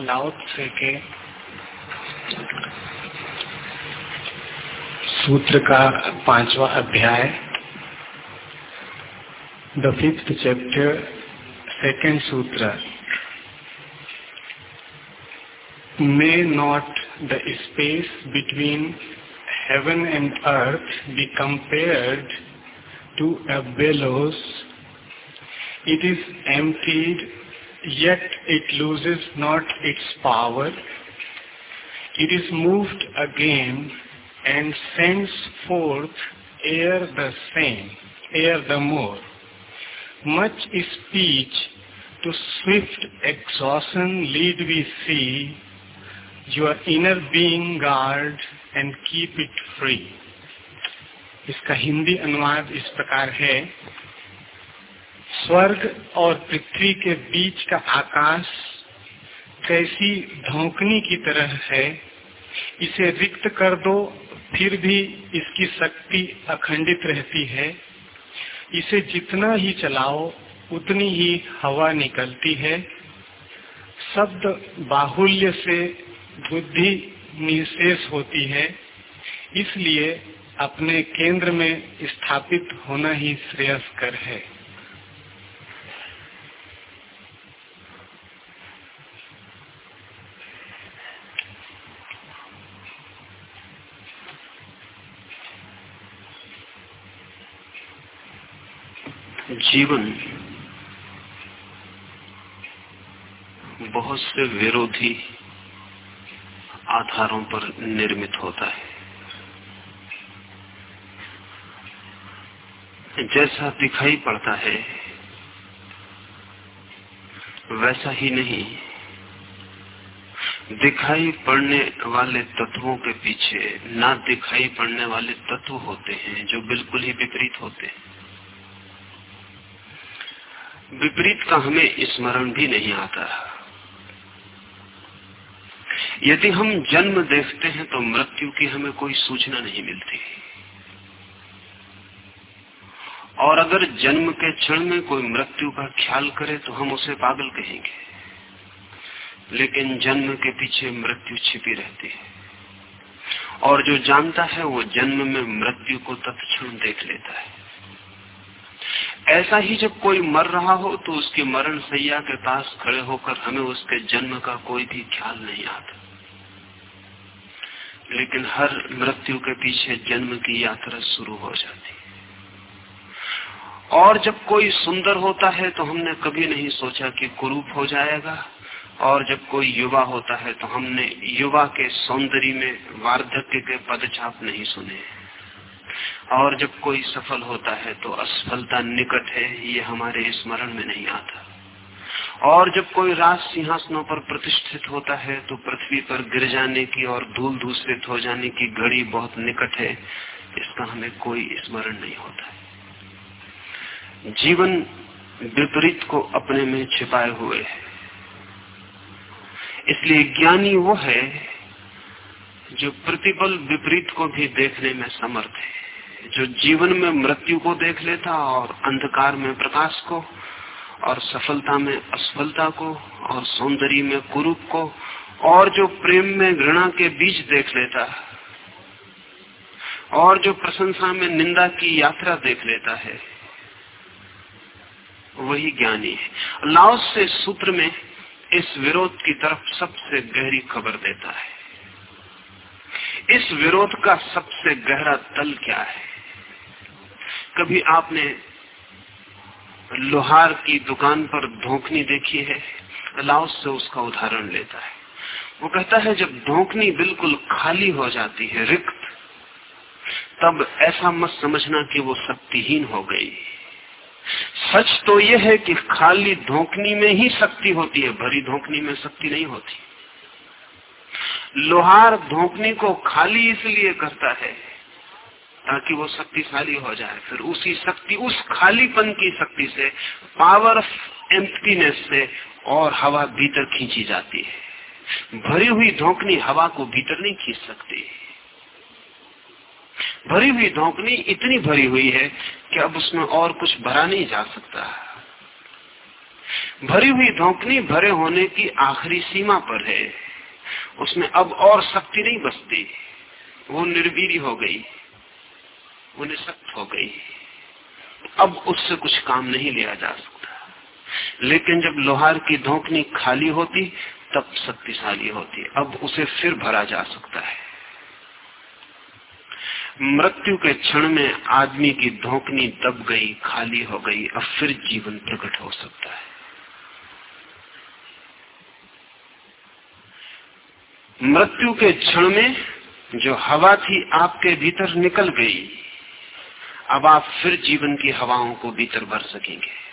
लाउत से के सूत्र का पांचवा अध्याय, द फिफ्थ चैप्टर, सेकेंड सूत्र। May not the space between heaven and earth be compared to a bellows it is emptied yet it loses not its power. It is moved again and sends forth air the same, air the more. Much speech to swift exhaustion lead we see, your inner being guard and keep it free. इसका हिंदी अनुवाद इस प्रकार है स्वर्ग और पृथ्वी के बीच का आकाश कैसी धोकनी की तरह है, इसे रिक्त कर दो, फिर भी इसकी शक्ति अखंडित रहती है। इसे जितना ही चलाओ, उतनी ही हवा निकलती है। शब्द बाहुल्य से बुद्धि निशेष होती है, इसलिए अपने केंद्र में स्थापित होना ही श्रेयस्कर है। जीवन बहुत से विरोधी आधारों पर निर्मित होता है। जैसा दिखाई पड़ता है, वैसा ही नहीं। दिखाई पड़ने वाले तत्वों के पीछे ना दिखाई पड़ने वाले तत्व होते हैं जो बिल्कुल ही विपरीत होते हैं। विपरीत का हमें स्मरण भी नहीं आता यदि हम जन्म देखते हैं तो मृत्यु की हमें कोई सूचना नहीं मिलती। और अगर जन्म के क्षण में कोई मृत्यु का ख्याल करे तो हम उसे पागल कहेंगे। लेकिन जन्म के पीछे मृत्यु छिपी रहती है। और जो जानता है वो जन्म में मृत्यु को तत्क्षण देख लेता है। ऐसा ही जब कोई मर रहा हो तो उसकी मरण सैया के पास खड़े होकर हमें उसके जन्म का कोई भी ख्याल नहीं आता। लेकिन हर मृत्यु के पीछे जन्म की यात्रा शुरू हो जाती है। और जब कोई सुंदर होता है तो हमने कभी नहीं सोचा कि कुरूप हो जाएगा। और जब कोई युवा होता है तो हमने युवा के सौंदर्य में वार्धक्य के पदचाप नहीं सुने। और जब कोई सफल होता है तो असफलता निकट है, ये हमारे स्मरण में नहीं आता। और जब कोई राज सिंहासनों पर प्रतिष्ठित होता है तो पृथ्वी पर गिर जाने की और धूल दूसरित हो जाने की घड़ी बहुत निकट है, इसका हमें कोई स्मरण नहीं होता। है जीवन विपरीत को अपने में छिपाए हुए है। इसलिए ज्ञानी वो है, जो प्रतिबल विपरीत को भी देखने में समर्थ है। जो जीवन में मृत्यु को देख लेता और अंधकार में प्रकाश को, और सफलता में असफलता को, और सौंदर्य में कुरूप को, और जो प्रेम में घृणा के बीच देख लेता, और जो प्रशंसा में निंदा की यात्रा देख लेता है, वही ज्ञानी है। लाओस से सूत्र में इस विरोध की तरफ़ सबसे गहरी खबर देता है। इस विरोध का सबसे गहरा तल क्या है? कभी आपने लोहार की दुकान पर धोखनी देखी है? लाओस से उसका उदाहरण लेता है। वो कहता है, जब धोखनी बिल्कुल खाली हो जाती है, रिक्त, तब ऐसा मत समझना कि वो शक्तिहीन हो गई। सच तो यह है कि खाली धोखनी में ही शक्ति होती है, भरी धोखनी में शक्ति नहीं होती। लोहार धोखनी को खाली इसलिए करता है ताकि वो शक्तिशाली हो जाए। फिर उसी शक्ति, उस खालीपन की शक्ति से पावर ऑफ़ एम्प्टीनेस से और हवा भीतर खींची जाती है। भरी हुई धोखनी हवा को भीतर नहीं खींच सकती। भरी हुई धोखनी इतनी भरी हुई है कि अब उसमें और कुछ भरा नहीं जा सकता। भरी हुई धोकनी भरे होने की आखिरी सीमा पर है। उसमें अब और शक्ति नहीं बचती वो निर्वीरी हो गई। वो निशक्त हो गई। अब उससे कुछ काम नहीं लिया जा सकता। लेकिन जब लोहार की धोकनी खाली होती, तब शक्तिशाली होती। अब उसे फिर भरा जा सकता है। मृत्यु के क्षण में आदमी की धोकनी दब गई, खाली हो गई, अब फिर जीवन प्रकट हो सकता है। मृत्यु के क्षण में जो हवा थी आपके भीतर निकल गई अब आप फिर जीवन की हवाओं को भीतर भर सकेंगे।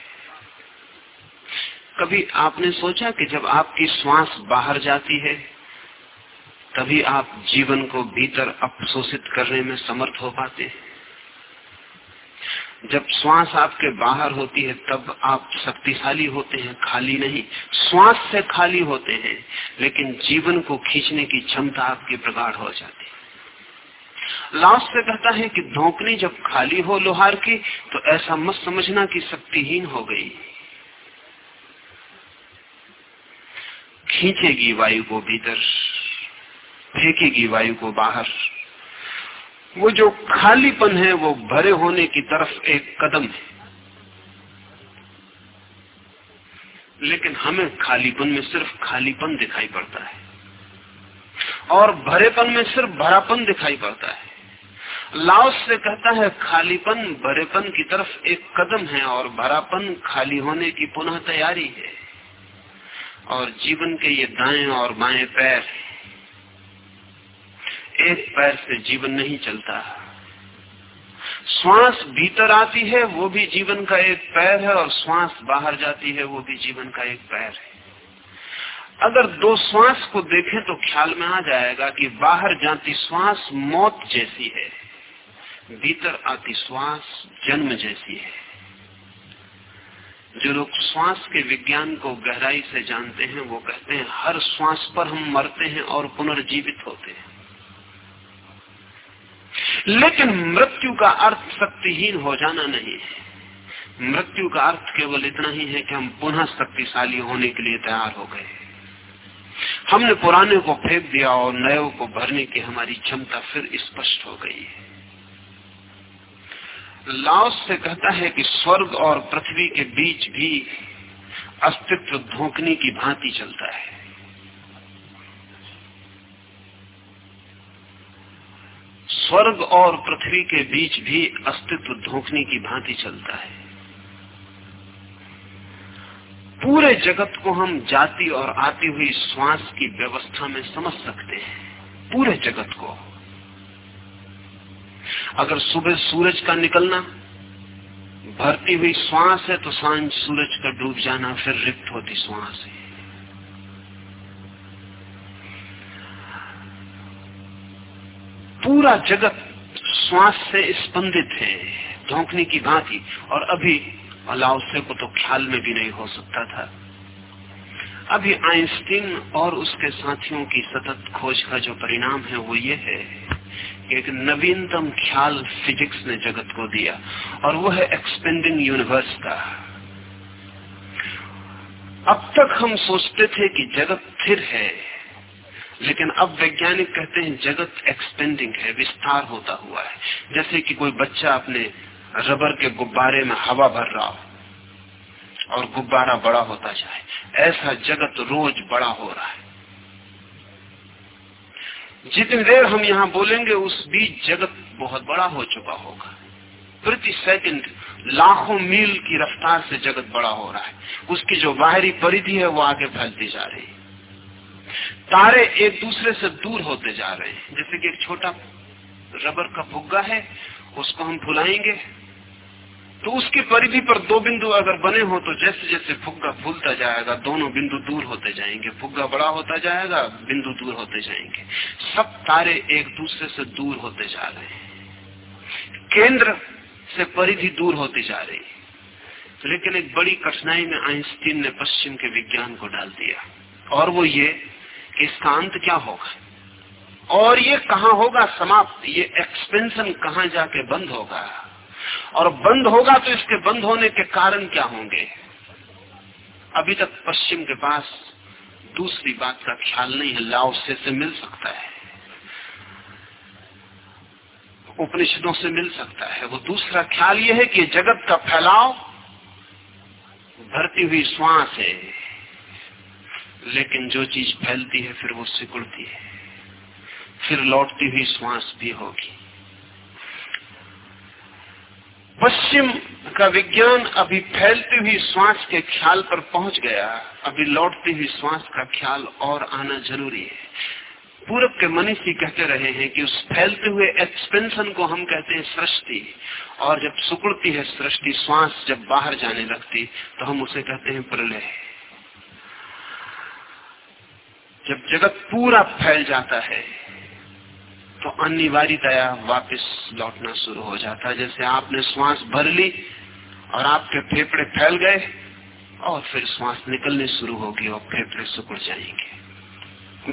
कभी आपने सोचा कि जब आपकी श्वास बाहर जाती है, तभी आप जीवन को भीतर अपशोषित करने में समर्थ हो पाते हैं? जब श्वास आपके बाहर होती है, तब आप शक्तिशाली होते हैं, खाली नहीं, श्वास से खाली होते हैं, लेकिन जीवन को खींचने की क्षमता आपकी प्रगाढ़ हो जाती लास्ट से कहता है कि धोकनी जब खाली हो लोहार की तो ऐसा मत समझना कि शक्तिहीन हो गई। खींचेगी वायु को भीतर, फेंकेगी वायु को बाहर। वो जो खालीपन है, वो भरे होने की तरफ़ एक कदम है। लेकिन हमें खालीपन में सिर्फ़ खालीपन दिखाई पड़ता है। और भरेपन में सिर्फ़ भरापन दिखाई पड़ता है। लाओस से कहता है, खालीपन भरेपन की तरफ़ एक कदम है और भरापन खाली होने की पुनः तैयारी है। और जीवन के ये दाएँ और बाएँ पैर एक पैर से जीवन नहीं चलता। श्वास भीतर आती है, वो भी जीवन का एक पैर है, और श्वास बाहर जाती है, वो भी जीवन का एक पैर है। अगर दो श्वास को देखें तो ख्याल में आ जाएगा कि बाहर जाती श्वास मौत जैसी है। भीतर आती श्वास जन्म जैसी है। जो लोग श्वास के विज्ञान को गहराई से जानते हैं, वो कहते हैं, हर श्वास पर हम मरते हैं और पुनर्जीवित होते हैं। लेकिन मृत्यु का अर्थ शक्तिहीन हो जाना नहीं है। मृत्यु का अर्थ केवल इतना ही है कि हम पुनः शक्तिशाली होने के लिए तैयार हो गए। हमने पुराने को फेंक दिया और नए को भरने की हमारी क्षमता फिर स्पष्ट हो गई है। लाओस से कहता है कि स्वर्ग और पृथ्वी के बीच भी अस्तित्व धोकने की भांति चलता है। स्वर्ग और पृथ्वी के बीच भी अस्तित्व धोखने की भांति चलता है। पूरे जगत को हम जाती और आती हुई श्वास की व्यवस्था में समझ सकते हैं। पूरे जगत को। अगर सुबह सूरज का निकलना, भरती हुई श्वास है तो साँझ सूरज का डूब जाना, फिर रिक्त होती श्वास है। पूरा जगत श्वास से स्पंदित है, धोखने की भांति और अभी अलाउसे को तो ख्याल में भी नहीं हो सकता था। अभी आइंस्टीन और उसके साथियों की सतत खोज का जो परिणाम है वो ये है एक नवीनतम ख्याल फिजिक्स ने जगत को दिया, और वो है एक्सपेंडिंग यूनिवर्स का। अब तक हम सोचते थे कि जगत स्थिर है, लेकिन अब वैज्ञानिक कहते हैं जगत एक्सपेंडिंग है, विस्तार होता हुआ है। जैसे कि कोई बच्चा अपने रबर के गुब्बारे में हवा भर रहा हो, और गुब्बारा बड़ा होता जाए, ऐसा जगत रोज बड़ा हो रहा है। जितनी देर हम यहाँ बोलेंगे, उस बीच जगत बहुत बड़ा हो चुका होगा। प्रति सेकंड लाखों मील की रफ्तार से जगत बड़ा हो रहा है। उसकी जो बाहरी परिधि है, वो आगे फैलती जा रही है। तारे एक दूसरे से दूर होते जा रहे हैं। जैसे कि एक छोटा रबर का फुग्गा है, उसको हम फुलाएँगे। तो उसकी परिधि पर दो बिंदु अगर बने हो तो जैसे जैसे फुग्गा फूलता जाएगा, दोनों बिंदु दूर होते जाएँगे। फुग्गा बड़ा होता जाएगा, बिंदु दूर होते जाएँगे। सब तारे एक दूसरे से दूर होते जा रहे हैं। केंद्र से परिधि दूर होती जा रही लेकिन एक बड़ी कठिनाई में आइंस्टीन ने पश्चिम के विज्ञान को डाल दिया। और वो ये कि इसका अंत क्या होगा? और ये कहा होगा समाप्त? ये एक्सपेंशन कहा जाके बंद होगा? और बंद होगा तो इसके बंद होने के कारण क्या होंगे? अभी तक पश्चिम के पास दूसरी बात का ख्याल नहीं है लाओसे से मिल सकता है। उपनिषदों से मिल सकता है। वो दूसरा ख्याल यह है कि जगत का फैलाव भरती हुई श्वास है, लेकिन जो चीज़ फैलती है फिर वो सिकुड़ती है। फिर लौटती हुई श्वास भी होगी। पश्चिम का विज्ञान अभी फैलती हुई श्वास के ख्याल पर पहुँच गया। अभी लौटती हुई श्वास का ख्याल और आना ज़रूरी है। पूरब के मनीषी कहते रहे हैं कि उस फैलते हुए एक्सपेंशन को हम कहते हैं सृष्टि। और जब सुकुड़ती है सृष्टि, श्वास जब बाहर जाने लगती तो हम उसे कहते हैं प्रलय। जब जगत पूरा फैल जाता है तो अनिवार्यतया वापस लौटना शुरू हो जाता है। जैसे आपने श्वास भर ली और आपके फेफड़े फैल गए और फिर श्वास निकलने शुरू होगी और फेफड़े सुकुड़ जाएँगे।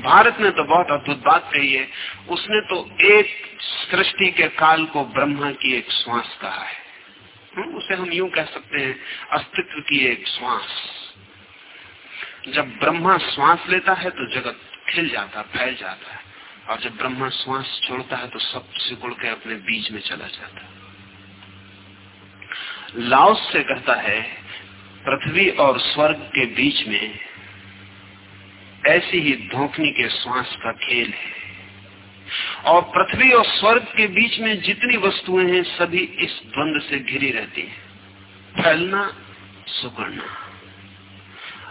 भारत ने तो बहुत अद्भुत बात कही है। उसने तो एक सृष्टि के काल को ब्रह्मा की एक श्वास कहा है। उसे हम यूँ कह सकते हैं, अस्तित्व की एक श्वास। जब ब्रह्मा श्वास लेता है तो जगत खिल जाता, फैल जाता है। और जब ब्रह्मा श्वास छोड़ता है तो सब सिकुड़ के अपने बीच में चला जाता है। लाओस से कहता है, पृथ्वी और स्वर्ग के बीच में ऐसी ही धोखनी के श्वास का खेल है। और पृथ्वी और स्वर्ग के बीच में जितनी वस्तुएँ हैं, सभी इस द्वंद से घिरी रहती हैं। फैलना सुकड़ना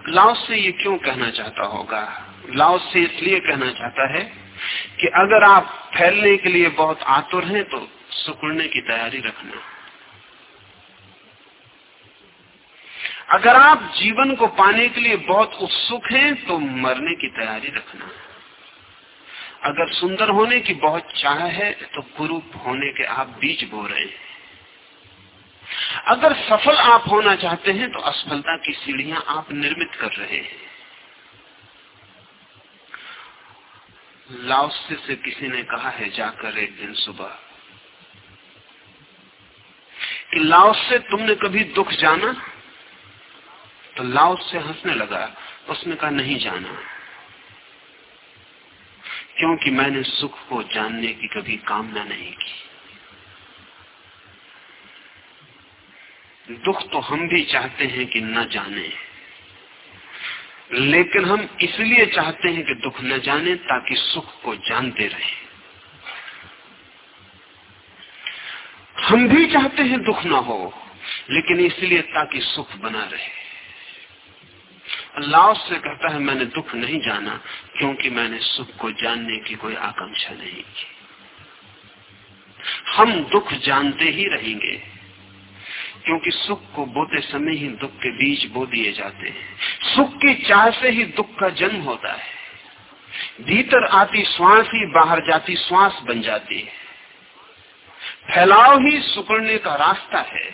लाओस से ये क्यों कहना चाहता होगा? लाओस से इसलिए कहना चाहता है कि अगर आप फैलने के लिए बहुत आतुर हैं तो सुकुड़ने की तैयारी रखना। अगर आप जीवन को पाने के लिए बहुत उत्सुक हैं तो मरने की तैयारी रखना। अगर सुंदर होने की बहुत चाह है तो कुरूप होने के आप बीज बो रहे हैं। अगर सफल आप होना चाहते हैं तो असफलता की सीढ़ियाँ आप निर्मित कर रहे हैं। लाओसे से किसी ने कहा है, जाकर एक दिन सुबह। कि लाओस तुमने कभी दुख जाना? तो लाओस हंसने लगा, उसने कहा, नहीं जाना। क्योंकि मैंने सुख को जानने की कभी कामना नहीं की। दुख तो हम भी चाहते हैं कि न जाने। लेकिन हम इसलिए चाहते हैं कि दुख न जाने ताकि सुख को जानते रहे। हम भी चाहते हैं दुख ना हो, लेकिन इसलिए ताकि सुख बना रहे। अल्लाह से कहता है, मैंने दुख नहीं जाना, क्योंकि मैंने सुख को जानने की कोई आकांक्षा नहीं की। हम दुख जानते ही रहेंगे। क्योंकि सुख को बोते समय ही दुख के बीज बो दिए जाते हैं। सुख की चाह से ही दुख का जन्म होता है। भीतर आती श्वास ही बाहर जाती श्वास बन जाती है। फैलाव ही सुकड़ने का रास्ता है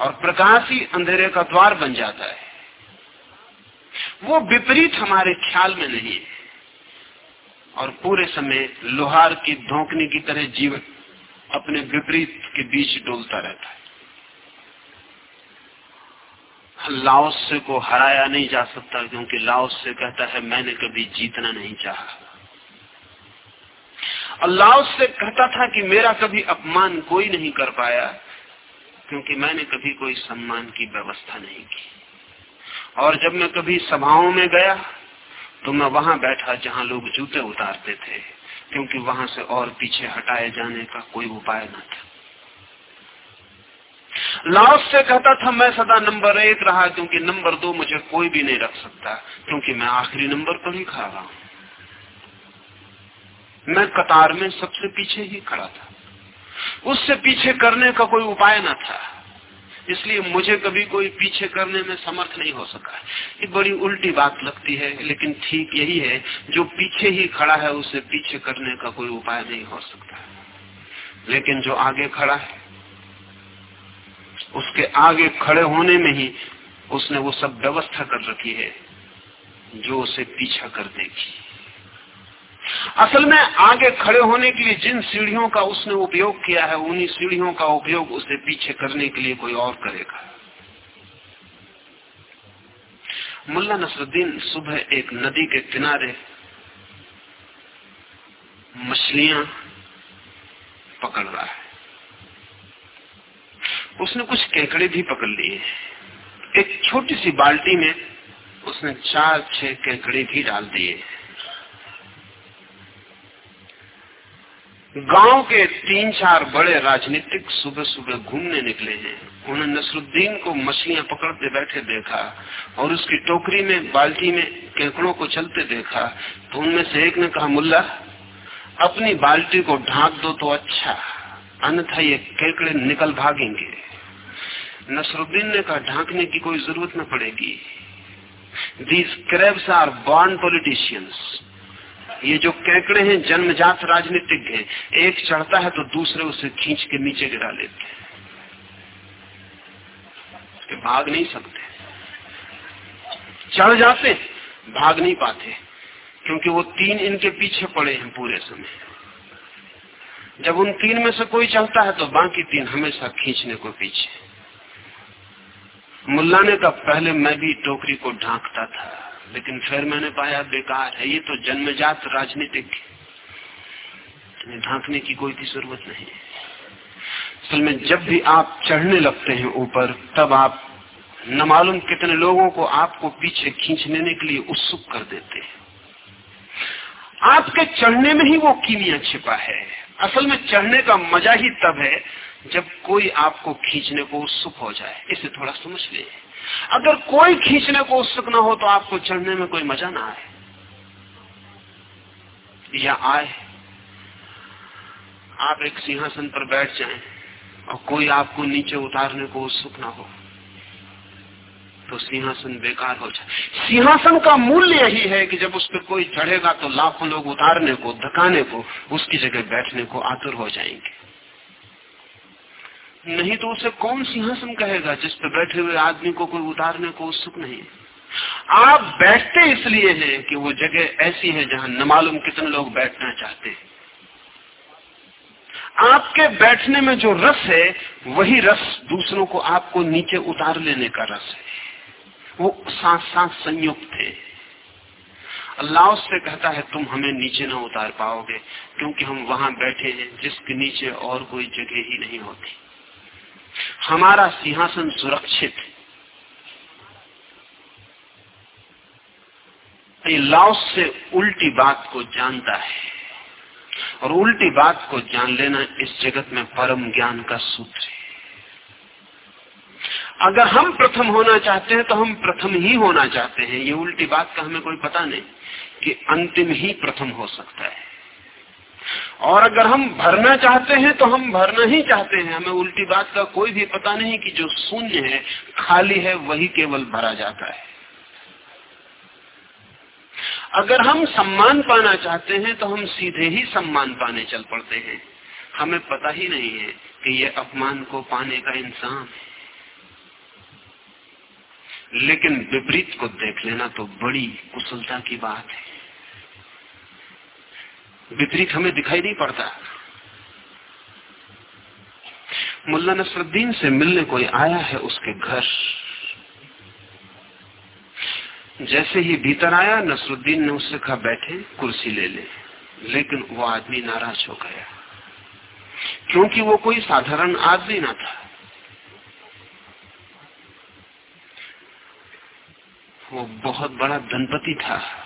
और प्रकाश ही अंधेरे का द्वार बन जाता है। वो विपरीत हमारे ख्याल में नहीं है। और पूरे समय लोहार की धोकने की तरह जीवन अपने विपरीत के बीच डोलता रहता है। लाओस को हराया नहीं जा सकता क्योंकि से कहता है, मैंने कभी जीतना नहीं चाहा। लाओस से कहता था कि मेरा कभी अपमान कोई नहीं कर पाया, क्योंकि मैंने कभी कोई सम्मान की व्यवस्था नहीं की। और जब मैं कभी सभाओं में गया तो मैं वहाँ बैठा जहाँ लोग जूते उतारते थे, क्योंकि वहाँ से और पीछे हटाए जाने का कोई उपाय न था। लाओस से कहता था, मैं सदा नंबर एक रहा, क्योंकि नंबर दो मुझे कोई भी नहीं रख सकता, क्योंकि मैं आखिरी नंबर पर ही खड़ा रहा मैं कतार में सबसे पीछे ही खड़ा था। उससे पीछे करने का कोई उपाय न था। इसलिए मुझे कभी कोई पीछे करने में समर्थ नहीं हो सका। ये बड़ी उल्टी बात लगती है, लेकिन ठीक यही है, जो पीछे ही खड़ा है, उसे पीछे करने का कोई उपाय नहीं हो सकता। लेकिन जो आगे खड़ा है उसके आगे खड़े होने में ही उसने वो सब व्यवस्था कर रखी है, जो उसे पीछा कर देगी असल में आगे खड़े होने के लिए जिन सीढ़ियों का उसने उपयोग किया है, उन्हीं सीढ़ियों का उपयोग उसे पीछे करने के लिए कोई और करेगा। मुल्ला नसरुद्दीन सुबह एक नदी के किनारे मछलियाँ पकड़ रहा है। उसने कुछ केकड़े भी पकड़ लिए। एक छोटी सी बाल्टी में उसने चार, छह केकड़े भी डाल दिए। गाँव के तीन, चार बड़े राजनीतिक सुबह सुबह घूमने निकले हैं। उन्होंने नसरुद्दीन को मछलियाँ पकड़ते बैठे देखा और उसकी टोकरी में, बाल्टी में केकड़ों को चलते देखा। तो उनमें से एक ने कहा, मुल्ला, अपनी बाल्टी को ढांक दो तो अच्छा अन्यथा ये केकड़े निकल भागेंगे। नसरुद्दीन ने कहा, ढांकने की कोई ज़रूरत न पड़ेगी। These crabs are born politicians ये जो केकड़े हैं, जन्मजात राजनीतिक हैं। एक चढ़ता है तो दूसरे उसे खींच के नीचे गिरा लेते हैं। भाग नहीं सकते। चढ़ जाते भाग नहीं पाते। क्योंकि वो तीन इनके पीछे पड़े हैं पूरे समय। जब उन तीन में से कोई चलता है तो बाकी तीन हमेशा खींचने को पीछे मुल्ला ने कहा, पहले मैं भी टोकरी को ढांकता था, लेकिन फिर मैंने पाया बेकार है, ये तो जन्मजात राजनीतिक ढांकने की कोई भी ज़रूरत नहीं असल में जब भी आप चढ़ने लगते हैं ऊपर, तब आप न मालूम कितने लोगों को आपको पीछे खींच लेने के लिए उत्सुक कर देते हैं। आपके चढ़ने में ही वो कीमिया छिपा है। असल में चढ़ने का मज़ा ही तब है जब कोई आपको खींचने को उत्सुक हो जाए। इसे थोड़ा समझ ले अगर कोई खींचने को उत्सुक ना हो तो आपको चढ़ने में कोई मज़ा ना आए। या आए। आप एक सिंहासन पर बैठ जाएँ और कोई आपको नीचे उतारने को उत्सुक ना हो। तो सिंहासन बेकार हो जाए। सिंहासन का मूल्य यही है कि जब उस पर कोई चढ़ेगा तो लाखों लोग उतारने को, धकाने को, उसकी जगह बैठने को आतुर हो जाएँगे। नहीं तो उसे कौन सिंहासन कहेगा जिस पर बैठे हुए आदमी को कोई उतारने को उत्सुक नहीं आप बैठते इसलिए हैं कि वो जगह ऐसी है जहाँ न मालूम कितने लोग बैठना चाहते हैं। आपके बैठने में जो रस है, वही रस दूसरों को आपको नीचे उतार लेने का रस है। वो साथ साथ संयुक्त थे। अल्लाह उससे कहता है, तुम हमें नीचे ना उतार पाओगे, क्योंकि हम वहाँ बैठे हैं, जिसके नीचे और कोई जगह ही नहीं होती। हमारा सिंहासन सुरक्षित लाओस से उल्टी बात को जानता है, और उल्टी बात को जान लेना इस जगत में परम ज्ञान का सूत्र है। अगर हम प्रथम होना चाहते हैं तो हम प्रथम ही होना चाहते हैं। ये उल्टी बात का हमें कोई पता नहीं कि अंतिम ही प्रथम हो सकता है। और अगर हम भरना चाहते हैं तो हम भरना ही चाहते हैं। हमें उल्टी बात का कोई भी पता नहीं कि जो शून्य है, खाली है, वही केवल भरा जाता है। अगर हम सम्मान पाना चाहते हैं तो हम सीधे ही सम्मान पाने चल पड़ते हैं। हमें पता ही नहीं है कि ये अपमान को पाने का इंसान है। लेकिन विपरीत को देख लेना तो बड़ी कुशलता की बात है। विपरीत हमें दिखाई नहीं पड़ता। मुल्ला नसरुद्दीन से मिलने कोई आया है उसके घर। जैसे ही भीतर आया, नसरुद्दीन ने उससे कहा, बैठे, कुर्सी ले ले। लेकिन वो आदमी नाराज़ हो गया। क्योंकि वो कोई साधारण आदमी ना था। वो बहुत बड़ा धनपति था।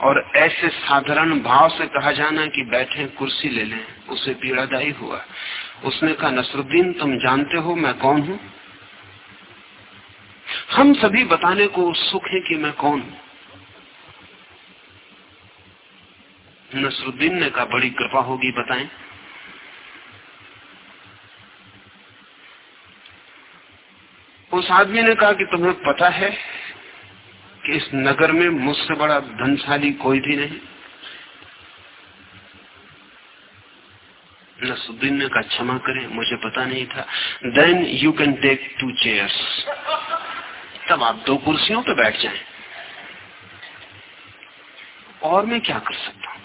और ऐसे साधारण भाव से कहा जाना कि बैठे कुर्सी ले लें, उसे पीड़ादायी हुआ। उसने कहा, नसरुद्दीन, तुम जानते हो मैं कौन हूँ? हम सभी बताने को उत्सुक है कि मैं कौन हूँ। नसरुद्दीन ने कहा, बड़ी कृपा होगी, बताएँ। उस आदमी ने कहा कि तुम्हें पता है कि इस नगर में मुझसे बड़ा धनशाली कोई भी नहीं। नसुद्दीन ने कहा, क्षमा करें, मुझे पता नहीं था। Then you can take two chairs तब आप दो कुर्सियों पर बैठ जाएँ। और मैं क्या कर सकता हूँ?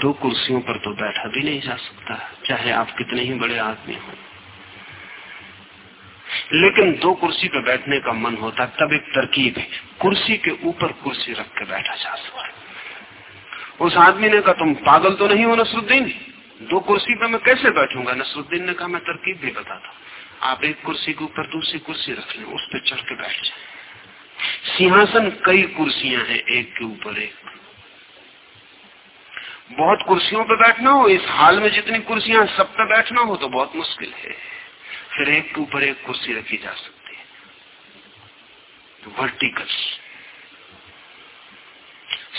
दो कुर्सियों पर तो बैठा भी नहीं जा सकता, चाहे आप कितने ही बड़े आदमी हों। लेकिन दो कुर्सी पे बैठने का मन होता तब एक तरकीब है। कुर्सी के ऊपर कुर्सी रख के बैठा जा सकता उस आदमी ने कहा, तुम पागल तो नहीं हो, नसरुद्दीन? दो कुर्सी पे मैं कैसे बैठूँगा? नसरुद्दीन ने कहा, मैं तरकीब भी बताता आप एक कुर्सी के ऊपर दूसरी कुर्सी रख लें, उस पर चढ़ के बैठ जाए। सिंहासन कई कुर्सियाँ हैं, एक के ऊपर एक। बहुत कुर्सियों पर बैठना हो, इस हाल में जितनी कुर्सियाँ सब पे बैठना हो तो बहुत मुश्किल है। फिर एक के ऊपर एक कुर्सी रखी जा सकती है। तो वर्टिकल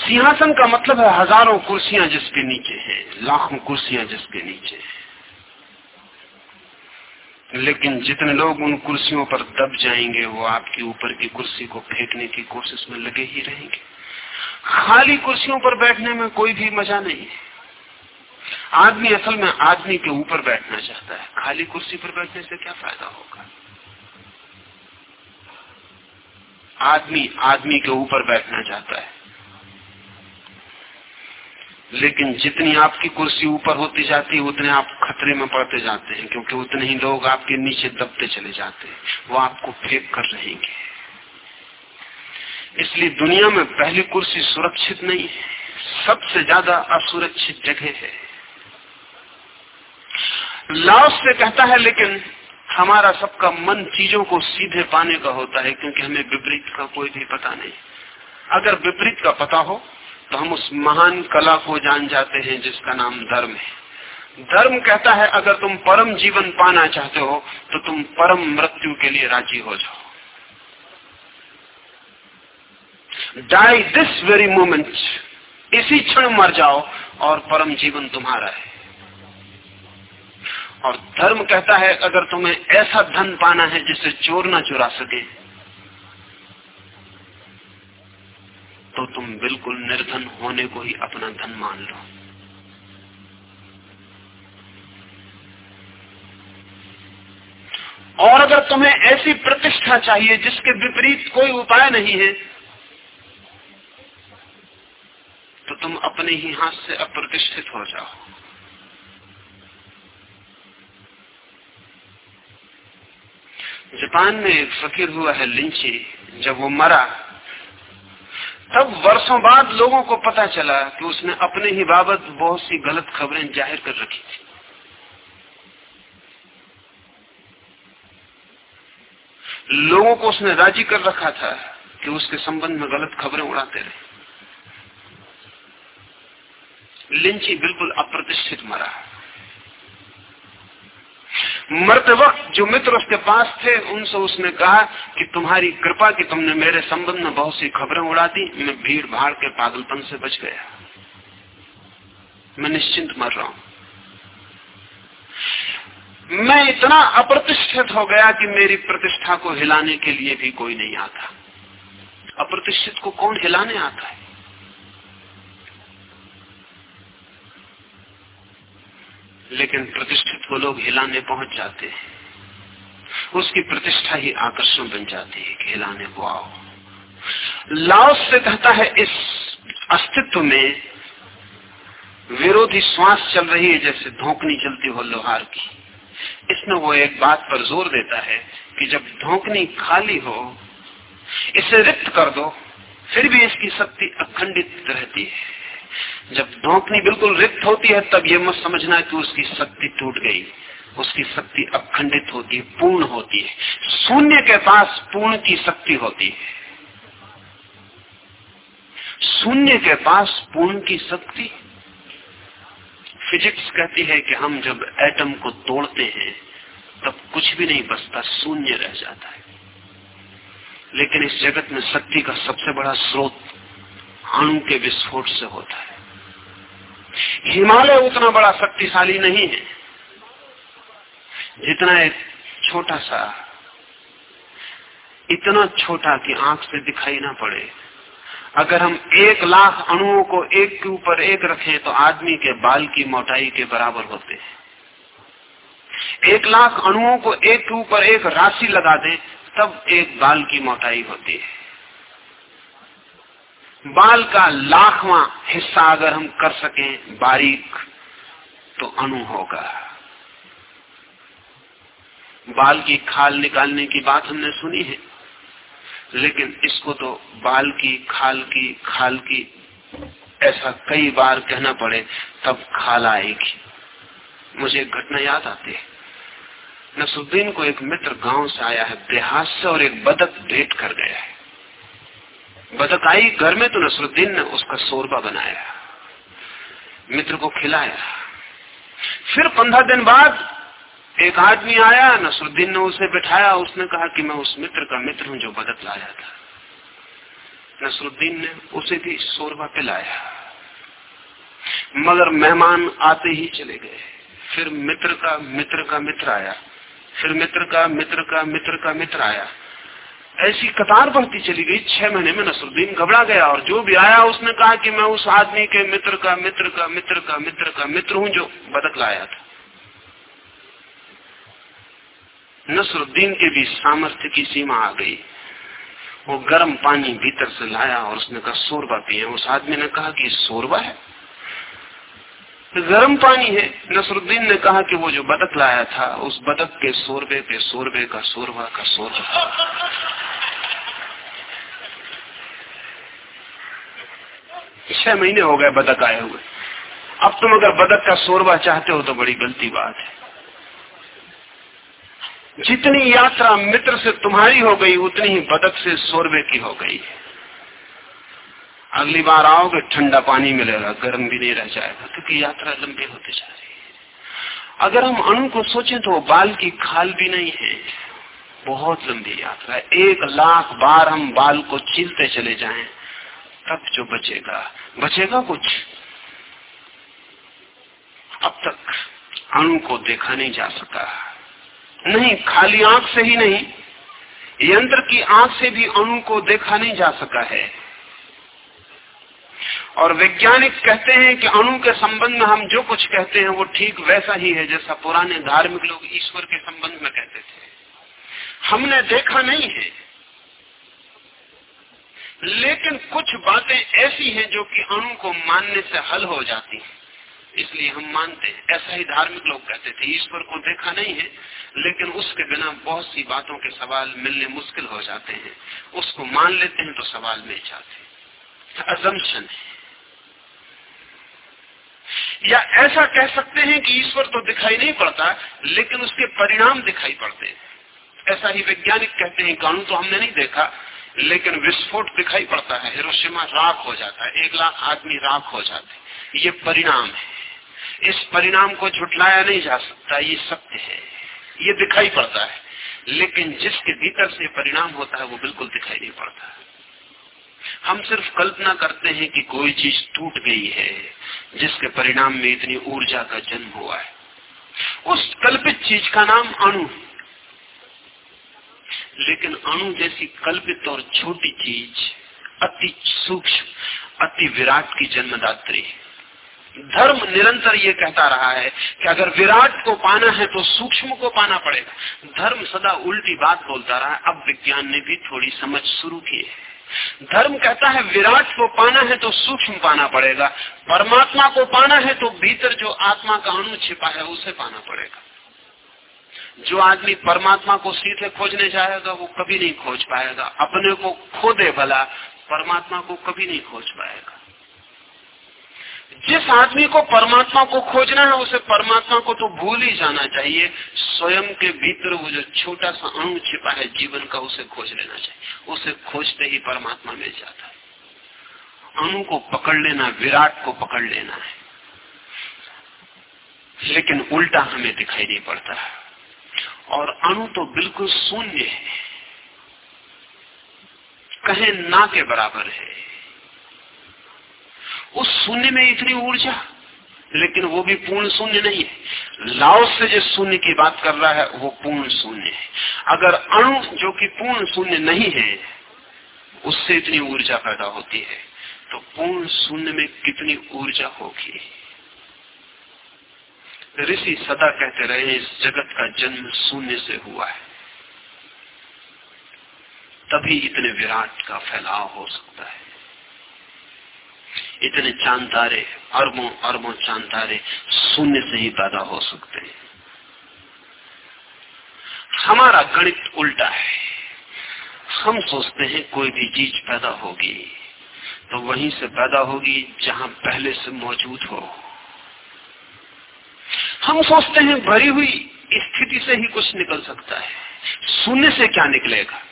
सिंहासन का मतलब है हज़ारों कुर्सियाँ जिसके नीचे हैं, लाखों कुर्सियाँ जिसके नीचे हैं। लेकिन जितने लोग उन कुर्सियों पर दब जाएँगे, वो आपके ऊपर की कुर्सी को फेंकने की कोशिश में लगे ही रहेंगे। खाली कुर्सियों पर बैठने में कोई भी मज़ा नहीं है। आदमी असल में आदमी के ऊपर बैठना चाहता है। खाली कुर्सी पर बैठने से क्या फ़ायदा होगा? आदमी आदमी के ऊपर बैठना चाहता है। लेकिन जितनी आपकी कुर्सी ऊपर होती जाती है, उतने आप खतरे में पड़ते जाते हैं, क्योंकि उतने ही लोग आपके नीचे दबते चले जाते हैं। वो आपको फेंक कर रहेंगे। इसलिए दुनिया में पहली कुर्सी सुरक्षित नहीं है। सबसे ज़्यादा असुरक्षित जगह है। लाओस से कहता है, लेकिन हमारा सबका मन चीज़ों को सीधे पाने का होता है, क्योंकि हमें विपरीत का कोई भी पता नहीं। अगर विपरीत का पता हो तो हम उस महान कला को जान जाते हैं, जिसका नाम धर्म है। धर्म कहता है, अगर तुम परम जीवन पाना चाहते हो तो तुम परम मृत्यु के लिए राज़ी हो जाओ। डाई दिस वेरी मोमेंट इसी क्षण मर जाओ और परम जीवन तुम्हारा है। और धर्म कहता है, अगर तुम्हें ऐसा धन पाना है जिसे चोर ना चुरा सके तो तुम बिल्कुल निर्धन होने को ही अपना धन मान लो। और अगर तुम्हें ऐसी प्रतिष्ठा चाहिए जिसके विपरीत कोई उपाय नहीं है तो तुम अपने ही हाथ से अप्रतिष्ठित हो जाओ। जापान में एक फकीर हुआ है, लिंची। जब वो मरा, तब वर्षों बाद लोगों को पता चला कि उसने अपने ही बाबत बहुत सी गलत खबरें ज़ाहिर कर रखी थी। लोगों को उसने राज़ी कर रखा था कि उसके संबंध में गलत खबरें उड़ाते रहे। लिंची बिल्कुल अप्रतिष्ठित मरा। मरते वक्त जो मित्र उसके पास थे, उनसे उसने कहा कि तुम्हारी कृपा की तुमने मेरे संबंध में बहुत सी खबरें उड़ा दी, मैं भीड़ भाड़ के पागलपन से बच गया। मैं निश्चिंत मर रहा हूँ। मैं इतना अप्रतिष्ठित हो गया कि मेरी प्रतिष्ठा को हिलाने के लिए भी कोई नहीं आता। अप्रतिष्ठित को कौन हिलाने आता है? लेकिन प्रतिष्ठित को लोग हिलाने पहुँच जाते हैं। उसकी प्रतिष्ठा ही आकर्षण बन जाती है कि हिलाने को आओ। लाओस से कहता है, इस अस्तित्व में विरोधी श्वास चल रही है, जैसे धोकनी चलती हो लोहार की। इसमें वो एक बात पर ज़ोर देता है कि जब धोकनी खाली हो, इसे रिक्त कर दो, फिर भी इसकी शक्ति अखंडित रहती है। जब धोकनी बिल्कुल रिक्त होती है, तब ये मत समझना कि उसकी शक्ति टूट गई। उसकी शक्ति अखंडित होती है, पूर्ण होती है। शून्य के पास पूर्ण की शक्ति होती है। शून्य के पास पूर्ण की शक्ति। फिजिक्स कहती है कि हम जब एटम को तोड़ते हैं, तब कुछ भी नहीं बचता, शून्य रह जाता है। लेकिन इस जगत में शक्ति का सबसे बड़ा स्रोत अणु के विस्फोट से होता है। हिमालय उतना बड़ा शक्तिशाली नहीं है। जितना एक छोटा सा, इतना छोटा कि आँख से दिखाई ना पड़े। अगर हम एक लाख अणुओं को एक के ऊपर एक रखें तो आदमी के बाल की मोटाई के बराबर होते हैं। एक लाख अणुओं को एक के ऊपर एक राशि लगा दें, तब एक बाल की मोटाई होती है। बाल का लाखवा हिस्सा अगर हम कर सकें, बारीक तो अणु होगा। बाल की खाल निकालने की बात हमने सुनी है, लेकिन इसको तो बाल की, खाल की खाल की ऐसा कई बार कहना पड़े, तब खाल आएगी। मुझे एक घटना याद आती है। नसरुद्दीन को एक मित्र गाँव से आया है, देहात से और एक बदक भेंट कर गया है। बदक आई घर में तो नसरुद्दीन ने उसका शोरबा बनाया, मित्र को खिलाया। फिर पंद्रह दिन बाद एक आदमी आया, नसरुद्दीन ने उसे बिठाया, उसने कहा कि मैं उस मित्र का मित्र हूँ जो बदक लाया था। नसरुद्दीन ने उसे भी शोरबा पिलाया। मगर मेहमान आते ही चले गए। फिर मित्र का मित्र का मित्र आया। फिर मित्र का मित्र का मित्र का मित्र आया। ऐसी कतार बढ़ती चली गई, छह महीने में नसरुद्दीन घबरा गया और जो भी आया उसने कहा कि मैं उस आदमी के मित्र का मित्र का मित्र का मित्र का, मित्र हूँ जो बदक लाया था। नसरुद्दीन के भी सामर्थ्य की सीमा आ गई। वो गर्म पानी भीतर से लाया और उसने कहा सोरबा पिए। उस आदमी ने कहा कि सोरबा है? गर्म पानी है। नसरुद्दीन ने कहा कि, वो जो बदक लाया था, उस बदक के सोरबे के सोरबे का सोरबा का सोरबा छह महीने हो गए बदक आए हुए। अब तुम अगर बदक का सोरबा चाहते हो तो बड़ी गलती बात है। जितनी यात्रा मित्र से तुम्हारी हो गई, उतनी ही बदक से शोरबे की हो गई अगली बार आओगे, ठंडा पानी मिलेगा, गर्म भी नहीं रह जाएगा, क्योंकि यात्रा लंबी होती जा रही है। अगर हम अणु को सोचें तो बाल की खाल भी नहीं है। बहुत लंबी यात्रा है। एक लाख बार हम बाल को छीलते चले जाएँ। तब जो बचेगा? बचेगा कुछ। अब तक अणु को देखा नहीं जा सका। नहीं, खाली आँख से ही नहीं, यंत्र की आँख से भी अणु को देखा नहीं जा सका है। और वैज्ञानिक कहते हैं कि अणु के संबंध में हम जो कुछ कहते हैं, वो ठीक वैसा ही है जैसा पुराने धार्मिक लोग ईश्वर के संबंध में कहते थे। हमने देखा नहीं है। लेकिन कुछ बातें ऐसी हैं जो कि अणु को मानने से हल हो जाती हैं। इसलिए हम मानते हैं। ऐसा ही धार्मिक लोग कहते थे, ईश्वर को देखा नहीं है, लेकिन उसके बिना बहुत सी बातों के सवाल मिलने मुश्किल हो जाते हैं। उसको मान लेते हैं तो सवाल मिल जाते हैं। अजम्पन है। या ऐसा कह सकते हैं कि ईश्वर तो दिखाई नहीं पड़ता, लेकिन उसके परिणाम दिखाई पड़ते हैं। ऐसा ही वैज्ञानिक कहते हैं, कानून तो हमने नहीं देखा। लेकिन विस्फोट दिखाई पड़ता है, हिरोशिमा राख हो जाता है, एक लाख आदमी राख हो जाते ये परिणाम है। इस परिणाम को झुटलाया नहीं जा सकता, ये सत्य है। ये दिखाई पड़ता है। लेकिन जिसके भीतर से परिणाम होता है, वो बिल्कुल दिखाई नहीं पड़ता। हम सिर्फ़ कल्पना करते हैं कि कोई चीज़ टूट गई है, जिसके परिणाम में इतनी ऊर्जा का जन्म हुआ है। उस कल्पित चीज़ का नाम अणु लेकिन अणु जैसी कल्पित और छोटी चीज़ अति सूक्ष्म, अति विराट की जन्मदात्री धर्म निरंतर ये कहता रहा है कि अगर विराट को पाना है तो सूक्ष्म को पाना पड़ेगा। धर्म सदा उल्टी बात बोलता रहा है। अब विज्ञान ने भी थोड़ी समझ शुरू की है। धर्म कहता है विराट को पाना है तो सूक्ष्म पाना पड़ेगा। परमात्मा को पाना है तो भीतर जो आत्मा का अणु छिपा है उसे पाना पड़ेगा। जो आदमी परमात्मा को सीधे खोजने जाएगा वो कभी नहीं खोज पाएगा। अपने को खोदे भला परमात्मा को कभी नहीं खोज पाएगा। जिस आदमी को परमात्मा को खोजना है, उसे परमात्मा को तो भूल ही जाना चाहिए। स्वयं के भीतर वो जो छोटा सा अणु छिपा है, जीवन का उसे खोज लेना चाहिए। उसे खोजते ही परमात्मा मिल जाता है। अणु को पकड़ लेना, विराट को पकड़ लेना है। लेकिन उल्टा हमें दिखाई नहीं पड़ता। और अणु तो बिल्कुल शून्य है। कहे ना के बराबर है। उस शून्य में इतनी ऊर्जा, लेकिन वो भी पूर्ण शून्य नहीं है। लाओ से जो शून्य की बात कर रहा है, वो पूर्ण शून्य है। अगर अणु जो कि पूर्ण शून्य नहीं है, उससे इतनी ऊर्जा पैदा होती है तो पूर्ण शून्य में कितनी ऊर्जा होगी? ऋषि सदा कहते रहे इस जगत का जन्म शून्य से हुआ है। तभी इतने विराट का फैलाव हो सकता है। इतने चाँद तारे अरबों अरबों चाँद तारे शून्य से ही पैदा हो सकते हैं। हमारा गणित उल्टा है। हम सोचते हैं कोई भी चीज़ पैदा होगी तो वहीं से पैदा होगी जहाँ पहले से मौजूद हो। हम सोचते हैं भरी हुई स्थिति से ही कुछ निकल सकता है। शून्य से क्या निकलेगा?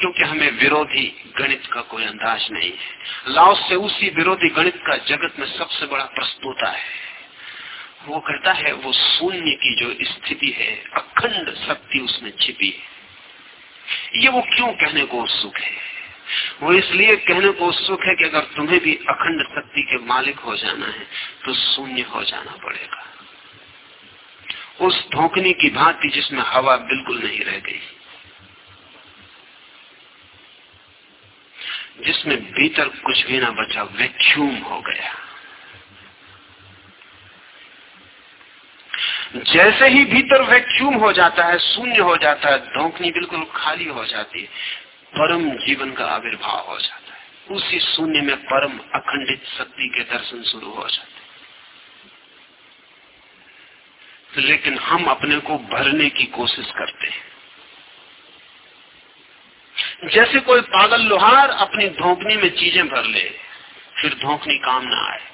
क्योंकि हमें विरोधी गणित का कोई अंदाज नहीं है। लाओ से उसी विरोधी गणित का जगत में सबसे बड़ा प्रस्तुता है। वो कहता है, वो शून्य की जो स्थिति है, अखंड शक्ति उसमें छिपी है। ये वो क्यों कहने को उत्सुक है? वो इसलिए कहने को उत्सुक है कि अगर तुम्हें भी अखंड शक्ति के मालिक हो जाना है तो शून्य हो जाना पड़ेगा। उस धोकनी की भांति जिसमें हवा बिल्कुल नहीं रह गई, जिसमें भीतर कुछ भी ना बचा वैक्यूम हो गया। जैसे ही भीतर वैक्यूम हो जाता है, शून्य हो जाता है, धोखनी बिल्कुल खाली हो जाती है परम जीवन का आविर्भाव हो जाता है। उसी शून्य में परम अखंडित शक्ति के दर्शन शुरू हो जाते हैं। लेकिन हम अपने को भरने की कोशिश करते हैं। जैसे कोई पागल लोहार अपनी धोखनी में चीज़ें भर ले, फिर धोखनी काम ना आए।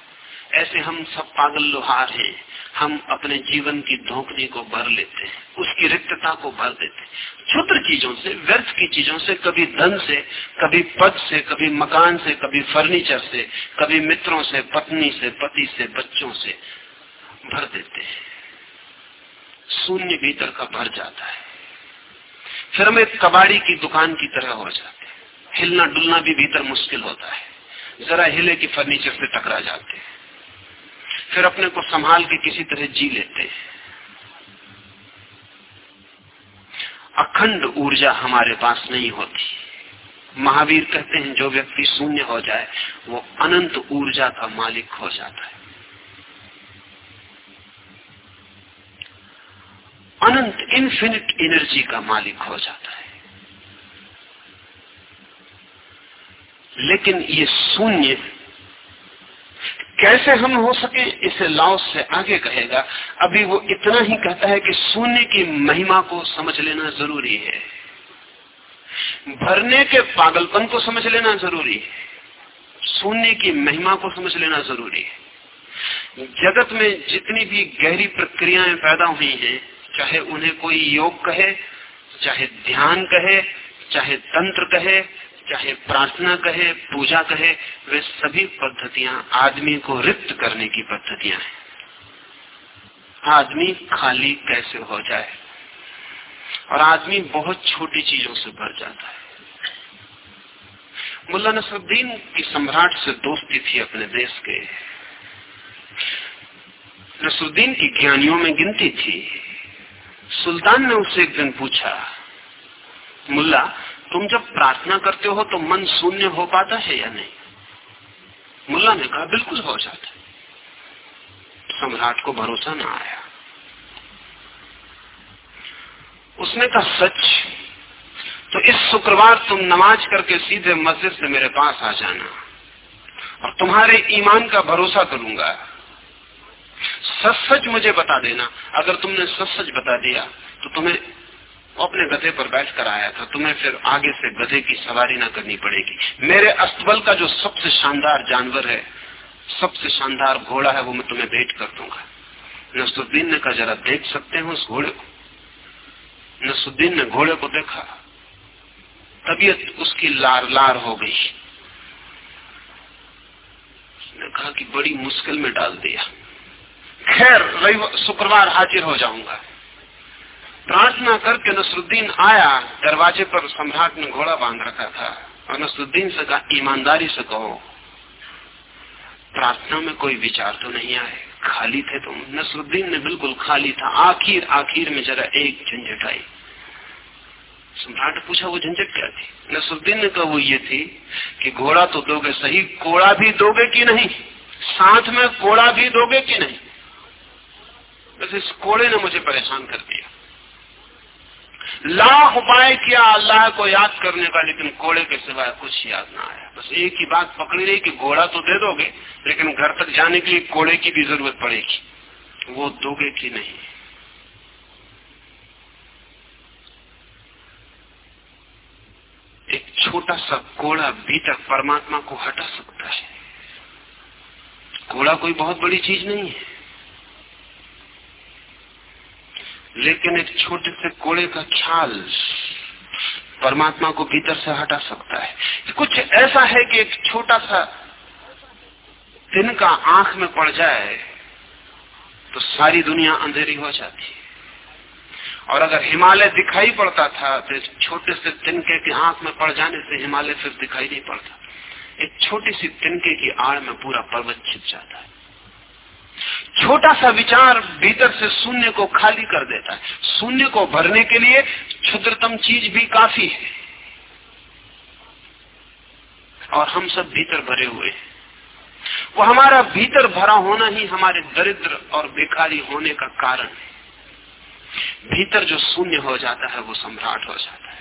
ऐसे हम सब पागल लोहार हैं। हम अपने जीवन की धोखनी को भर लेते हैं, उसकी रिक्तता को भर देते हैं। चीज़ों से, व्यर्थ की चीज़ों से, कभी धन से, कभी पद से, कभी मकान से, कभी फर्नीचर से, कभी मित्रों से, पत्नी से, पति से, बच्चों से भर देते हैं। शून्य भीतर का भर जाता है। फिर हम एक कबाड़ी की दुकान की तरह हो जाते हैं। हिलना डुलना भी भीतर मुश्किल होता है। जरा हिले की फर्नीचर से टकरा जाते हैं। फिर अपने को संभाल के किसी तरह जी लेते हैं। अखंड ऊर्जा हमारे पास नहीं होती। महावीर कहते हैं, जो व्यक्ति शून्य हो जाए, वो अनंत ऊर्जा का मालिक हो जाता है। अनंत इन्फिनिट एनर्जी का मालिक हो जाता है। लेकिन ये शून्य कैसे हम हो सके इसे लाओ से आगे कहेगा। अभी वो इतना ही कहता है कि शून्य की महिमा को समझ लेना ज़रूरी है। भरने के पागलपन को समझ लेना ज़रूरी है। शून्य की महिमा को समझ लेना ज़रूरी है। जगत में जितनी भी गहरी प्रक्रियाएँ पैदा हुई हैं, चाहे उन्हें कोई योग कहे, चाहे ध्यान कहे, चाहे तंत्र कहे चाहे प्रार्थना कहे, पूजा कहे, वे सभी पद्धतियाँ आदमी को रिक्त करने की पद्धतियाँ हैं। आदमी खाली कैसे हो जाए? और आदमी बहुत छोटी चीज़ों से भर जाता है। मुल्ला नसरुद्दीन की सम्राट से दोस्ती थी अपने देश के। नसरुद्दीन की ज्ञानियों में गिनती थी। सुल्तान ने उसे एक दिन पूछा, मुल्ला तुम जब प्रार्थना करते हो तो मन शून्य हो पाता है या नहीं? मुल्ला ने कहा, बिल्कुल हो जाता है। सम्राट को भरोसा ना आया। उसने कहा, सच? तो इस शुक्रवार तुम नमाज़ करके सीधे मस्जिद से मेरे पास आ जाना। और तुम्हारे ईमान का भरोसा करूँगा। सच सच मुझे बता देना। अगर तुमने सच सच बता दिया तो तुम्हें अपने गधे पर बैठ कर आया था, तुम्हें फिर आगे से गधे की सवारी ना करनी पड़ेगी। मेरे अस्तबल का जो सबसे शानदार जानवर है, सबसे शानदार घोड़ा है, वो मैं तुम्हें भेंट कर दूँगा। नसरुद्दीन ने कहा, जरा देख सकते हैं उस घोड़े को? नसरुद्दीन ने घोड़े को देखा। तबीयत उसकी लार लार हो गई। उसने कहा कि बड़ी मुश्किल में डाल दिया। खैर, रवि, शुक्रवार हाजिर हो जाऊँगा। प्रार्थना करके नसरुद्दीन आया, दरवाजे पर सम्राट ने घोड़ा बाँध रखा था। और नसरुद्दीन से कहा, ईमानदारी से कहो। प्रार्थना में कोई विचार तो नहीं आए। खाली थे तुम। नसरुद्दीन ने बिल्कुल खाली था। आखिर आखिर में जरा एक झंझट आई। सम्राट ने पूछा, वो झंझट क्या थी? नसरुद्दीन ने कहा, वो ये थी कि घोड़ा तो दोगे सही, कोड़ा भी दोगे कि नहीं? साथ में कोड़ा भी दोगे कि नहीं? बस इस कोड़े ने मुझे परेशान कर दिया। लाख उपाय किया अल्लाह को याद करने का, लेकिन घोड़े के सिवाय कुछ याद ना आया। बस एक ही बात पकड़ी रही कि घोड़ा तो दे दोगे, लेकिन घर तक जाने के लिए घोड़े की भी ज़रूरत पड़ेगी। वो दोगे कि नहीं? एक छोटा सा घोड़ा भीतर परमात्मा को हटा सकता है। घोड़ा कोई बहुत बड़ी चीज़ नहीं है। लेकिन एक छोटे से कोड़े का ख्याल परमात्मा को भीतर से हटा सकता है। कुछ ऐसा है कि एक छोटा सा दिन का आँख में पड़ जाए तो सारी दुनिया अंधेरी हो जाती है। और अगर हिमालय दिखाई पड़ता था तो एक छोटे से तिनके की आँख में पड़ जाने से हिमालय फिर दिखाई नहीं पड़ता। एक छोटी सी तिनके की आड़ में पूरा पर्वत छिप जाता है। छोटा सा विचार भीतर से शून्य को खाली कर देता है। शून्य को भरने के लिए क्षुद्रतम चीज़ भी काफ़ी है। और हम सब भीतर भरे हुए हैं। वो हमारा भीतर भरा होना ही हमारे दरिद्र और बेकारी होने का कारण है। भीतर जो शून्य हो जाता है वो सम्राट हो जाता है।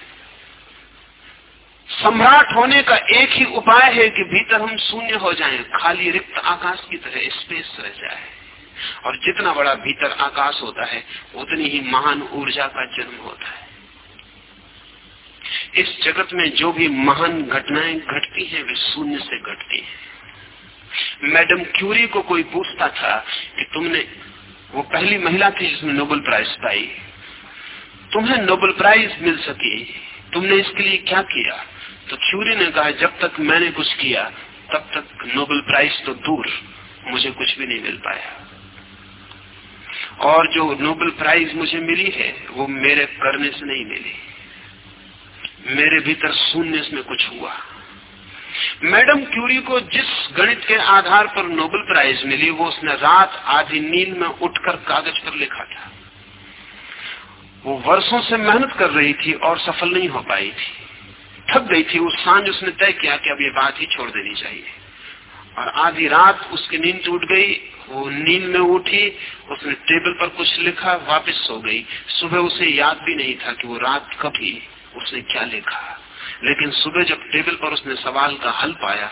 सम्राट होने का एक ही उपाय है कि भीतर हम शून्य हो जाएँ, खाली रिक्त आकाश की तरह स्पेस रह जाए। और जितना बड़ा भीतर आकाश होता है, उतनी ही महान ऊर्जा का जन्म होता है। इस जगत में जो भी महान घटनाएँ घटती हैं, वे शून्य से घटती हैं। मैडम क्यूरी को कोई पूछता था कि तुमने, वो पहली महिला थी जिसने नोबेल प्राइज पाई। तुम्हें नोबेल प्राइज मिल सकी? तुमने इसके लिए क्या किया? तो क्यूरी ने कहा, जब तक मैंने कुछ किया, तब तक नोबेल प्राइज तो दूर, मुझे कुछ भी नहीं मिल पाया। और जो नोबेल प्राइज मुझे मिली है, वो मेरे करने से नहीं मिली। मेरे भीतर शून्य में कुछ हुआ। मैडम क्यूरी को जिस गणित के आधार पर नोबेल प्राइज मिली, वो उसने रात आधी नींद में उठकर कागज़ पर लिखा था। वो वर्षों से मेहनत कर रही थी और सफल नहीं हो पाई थी। थक गई थी। उस साँझ उसने तय किया कि अब ये बात ही छोड़ देनी चाहिए। और आधी रात उसकी नींद टूट गई वो नींद में उठी, उसने टेबल पर कुछ लिखा, वापस सो गई। सुबह उसे याद भी नहीं था कि वो रात कभी उसने क्या लिखा। लेकिन सुबह जब टेबल पर उसने सवाल का हल पाया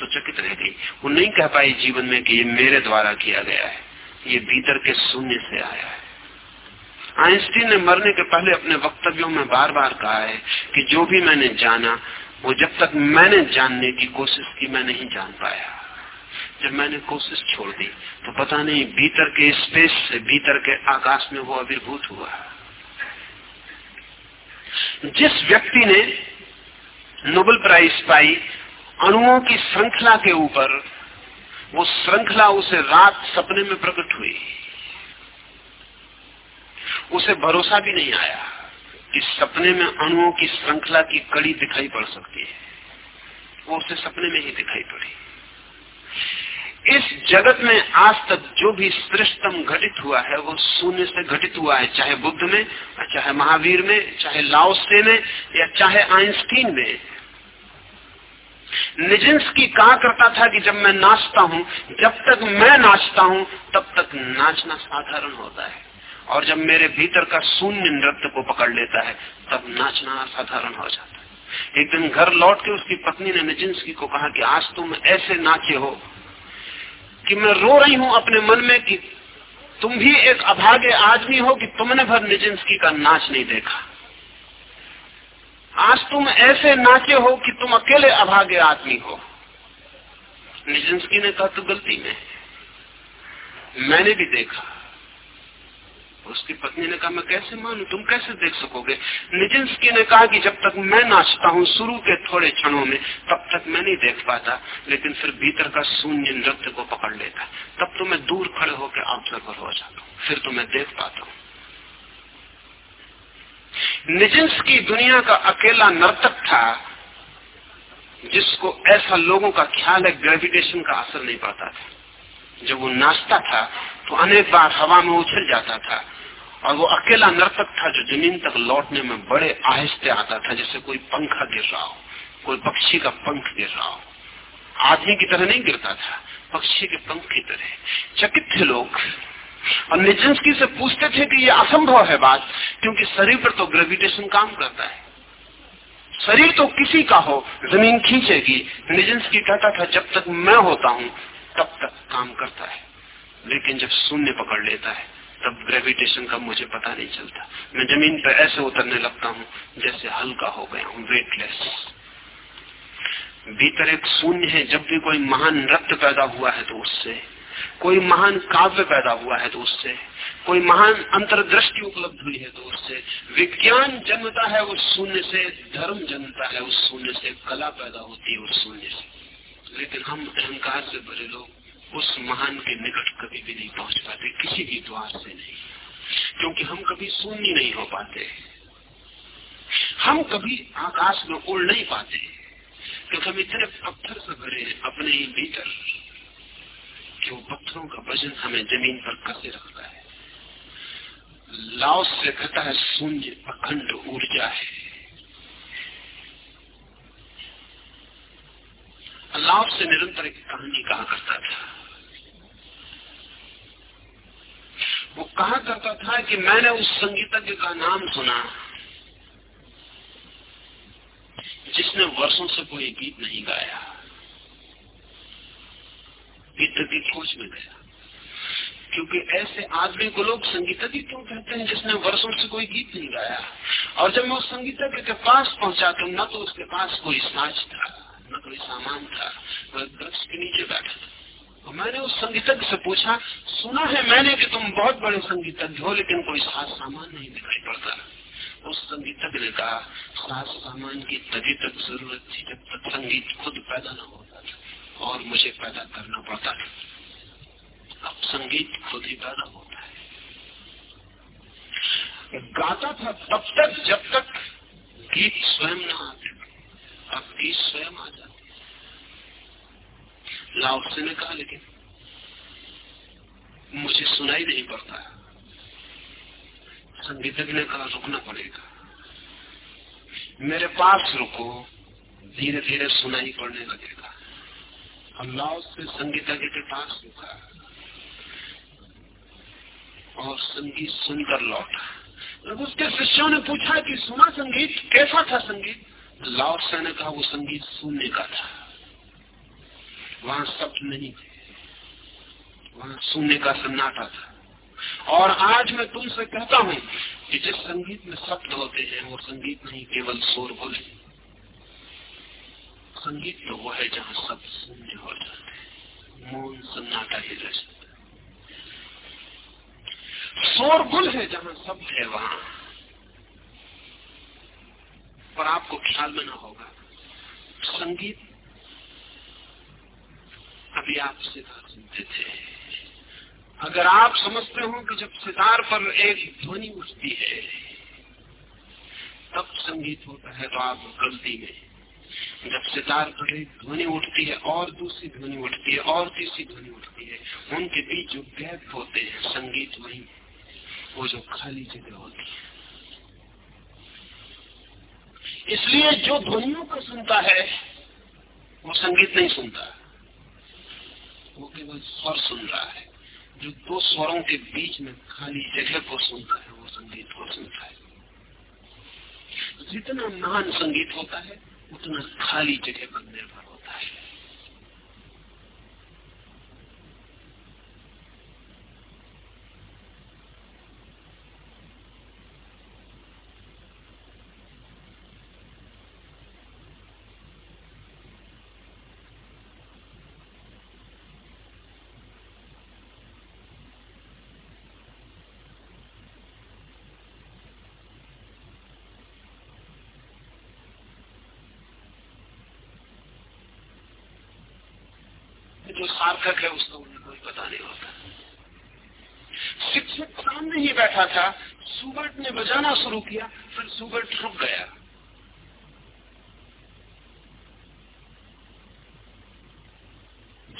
तो चकित रह गई। वो नहीं कह पाई जीवन में कि ये मेरे द्वारा किया गया है। ये भीतर के शून्य से आया है। आइंस्टीन ने मरने के पहले अपने वक्तव्यों में बार बार कहा है कि जो भी मैंने जाना, वो जब तक मैंने जानने की कोशिश की, मैं नहीं जान पाया। जब मैंने कोशिश छोड़ दी तो पता नहीं भीतर के स्पेस से भीतर के आकाश में वो अभिभूत हुआ। जिस व्यक्ति ने नोबेल प्राइज पाई, अणुओं की श्रृंखला के ऊपर, वो श्रृंखला उसे रात सपने में प्रकट हुई। उसे भरोसा भी नहीं आया कि सपने में अणुओं की श्रृंखला की कड़ी दिखाई पड़ सकती है। वो उसे सपने में ही दिखाई पड़ी। इस जगत में आज तक जो भी श्रेष्ठतम घटित हुआ है, वो शून्य से घटित हुआ है। चाहे बुद्ध में, चाहे महावीर में, चाहे लाओसे में, या चाहे आइंस्टीन में। निजिंस की कहा करता था कि जब मैं नाचता हूँ, जब तक मैं नाचता हूँ, तब तक नाचना साधारण होता है। और जब मेरे भीतर का शून्य नृत्य को पकड़ लेता है, तब नाचना असाधारण हो जाता है। एक दिन घर लौट के उसकी पत्नी ने निजिंसकी को कहा कि आज तुम ऐसे नाचे हो कि मैं रो रही हूँ अपने मन में कि तुम भी एक अभागे आदमी हो कि तुमने भर निजिंसकी का नाच नहीं देखा। आज तुम ऐसे नाचे हो कि तुम अकेले अभागे आदमी हो। निजिंसकी ने कहा तो गलती में मैंने भी देखा। उसकी पत्नी ने कहा, मैं कैसे मानू? तुम कैसे देख सकोगे? निजिंसकी ने कहा कि जब तक मैं नाचता हूँ शुरू के थोड़े क्षणों में, तब तक मैं नहीं देख पाता, लेकिन फिर भीतर का शून्य नृत्य को पकड़ लेता। तब तो मैं दूर खड़े होकर ऑब्जर्वर हो जाता हूँ, फिर तो मैं देख पाता हूँ। निजिंस की दुनिया का अकेला नर्तक था, जिसको ऐसा लोगों का ख्याल है ग्रेविटेशन का असर नहीं पड़ता था। जब वो नाचता था तो अनेक बार हवा में उछल जाता था। और वो अकेला नर्तक था जो ज़मीन तक लौटने में बड़े आहिस्ते आता था, जैसे कोई पंखा गिर रहा हो, कोई पक्षी का पंख गिर रहा हो। आदमी की तरह नहीं गिरता था, पक्षी के पंख की तरह। चकित थे लोग। और निजंसकी से पूछते थे कि यह असंभव है बात, क्योंकि शरीर पर तो ग्रेविटेशन काम करता है। शरीर तो किसी का हो, ज़मीन खींचेगी। निजंसकी कहता था, जब तक मैं होता हूँ तब तक काम करता है। लेकिन जब शून्य पकड़ लेता है, तब ग्रेविटेशन का मुझे पता नहीं चलता। मैं ज़मीन पर ऐसे उतरने लगता हूँ, जैसे हल्का हो गया हूँ वेटलेस भीतर एक शून्य है, जब भी कोई महान नृत्य पैदा हुआ है तो उससे, कोई महान काव्य पैदा हुआ है तो उससे, कोई महान अंतर्दृष्टि उपलब्ध हुई है तो उससे, विज्ञान जन्मता है उस शून्य से, धर्म जन्मता है उस शून्य से, कला पैदा होती है उस शून्य से। लेकिन हम अहंकार से भरे लोग उस महान के निकट कभी भी नहीं पहुँच पाते, किसी भी द्वार से नहीं। क्योंकि हम कभी शून्य नहीं हो पाते। हम कभी आकाश में उड़ नहीं पाते, क्योंकि हम इतने पत्थर से भरे हैं अपने ही भीतर कि वो पत्थरों का वज़न हमें ज़मीन पर कसे रखता है। लाओस से कहता है, शून्य अखंड ऊर्जा है। लाओस से निरंतर एक कहानी कहा करता था। वो कहा करता था कि मैंने उस संगीतज्ञ का नाम सुना, जिसने वर्षों से कोई गीत नहीं गाया। गीत की खोज में गया। क्योंकि ऐसे आदमी को लोग संगीतज्ञ क्यों कहते हैं, जिसने वर्षों से कोई गीत नहीं गाया? और जब मैं उस संगीतज्ञ के पास पहुँचा तो न तो उसके पास कोई साज था। न कोई सामान था, वह वृक्ष के नीचे बैठा था। तो मैंने उस संगीतज्ञ से पूछा, सुना है मैंने कि तुम बहुत बड़े संगीतज्ञ हो, लेकिन कोई साज सामान नहीं दिखाई पड़ता। उस संगीतज्ञ ने कहा, साज सामान की तभी तक ज़रूरत थी जब तक संगीत खुद पैदा न होता था और मुझे पैदा करना पड़ता था। अब संगीत खुद ही पैदा होता है। गाता था तब तक जब तक गीत स्वयं न आते। अब गीत स्वयं आ जाते लाओसे ने कहा, लेकिन मुझे सुनाई नहीं पड़ता। संगीतज्ञ ने कहा, रुकना पड़ेगा। मेरे पास रुको धीरे धीरे सुनाई पड़ने लगेगा। अल्लाह से संगीतज्ञ के पास रुका। और संगीत सुनकर लौटा। उसके शिष्यों ने पूछा कि सुना संगीत, कैसा था संगीत? लाओसे ने कहा वो संगीत सुनने का था। वहाँ शब्द नहीं थे। वहाँ सुनने का सन्नाटा था। और आज मैं तुमसे कहता हूँ कि जिस संगीत में शब्द होते हैं, वो संगीत नहीं, केवल शोरगुल है संगीत तो वो है जहाँ शब्द शून्य हो जाते मौन सन्नाटा ही रह जाता है। शोरगुल है जहाँ शब्द है वहाँ। पर आपको ख्याल में ना होगा। संगीत अभी आप सितार सुनते थे। अगर आप समझते हो कि जब सितार पर एक ध्वनि उठती है, तब संगीत होता है तो आप गलती में। जब सितार पर एक ध्वनि उठती है, और दूसरी ध्वनि उठती है, और तीसरी ध्वनि उठती है, उनके बीच जो गैप होते हैं, संगीत वही वो जो खाली जगह होती है। इसलिए जो ध्वनियों को सुनता है, वो संगीत नहीं सुनता। वो केवल स्वर सुन रहा है। जो दो स्वरों के बीच में खाली जगह को सुनता है, वो संगीत को सुनता है। जितना महान संगीत होता है, उतना खाली जगह पर निर्भर उसको है, उसका उन्हें कोई पता नहीं होता। शिक्षक सामने ही बैठा था, सुबर्ट ने बजाना शुरू किया, फिर सुबर्ट रुक गया।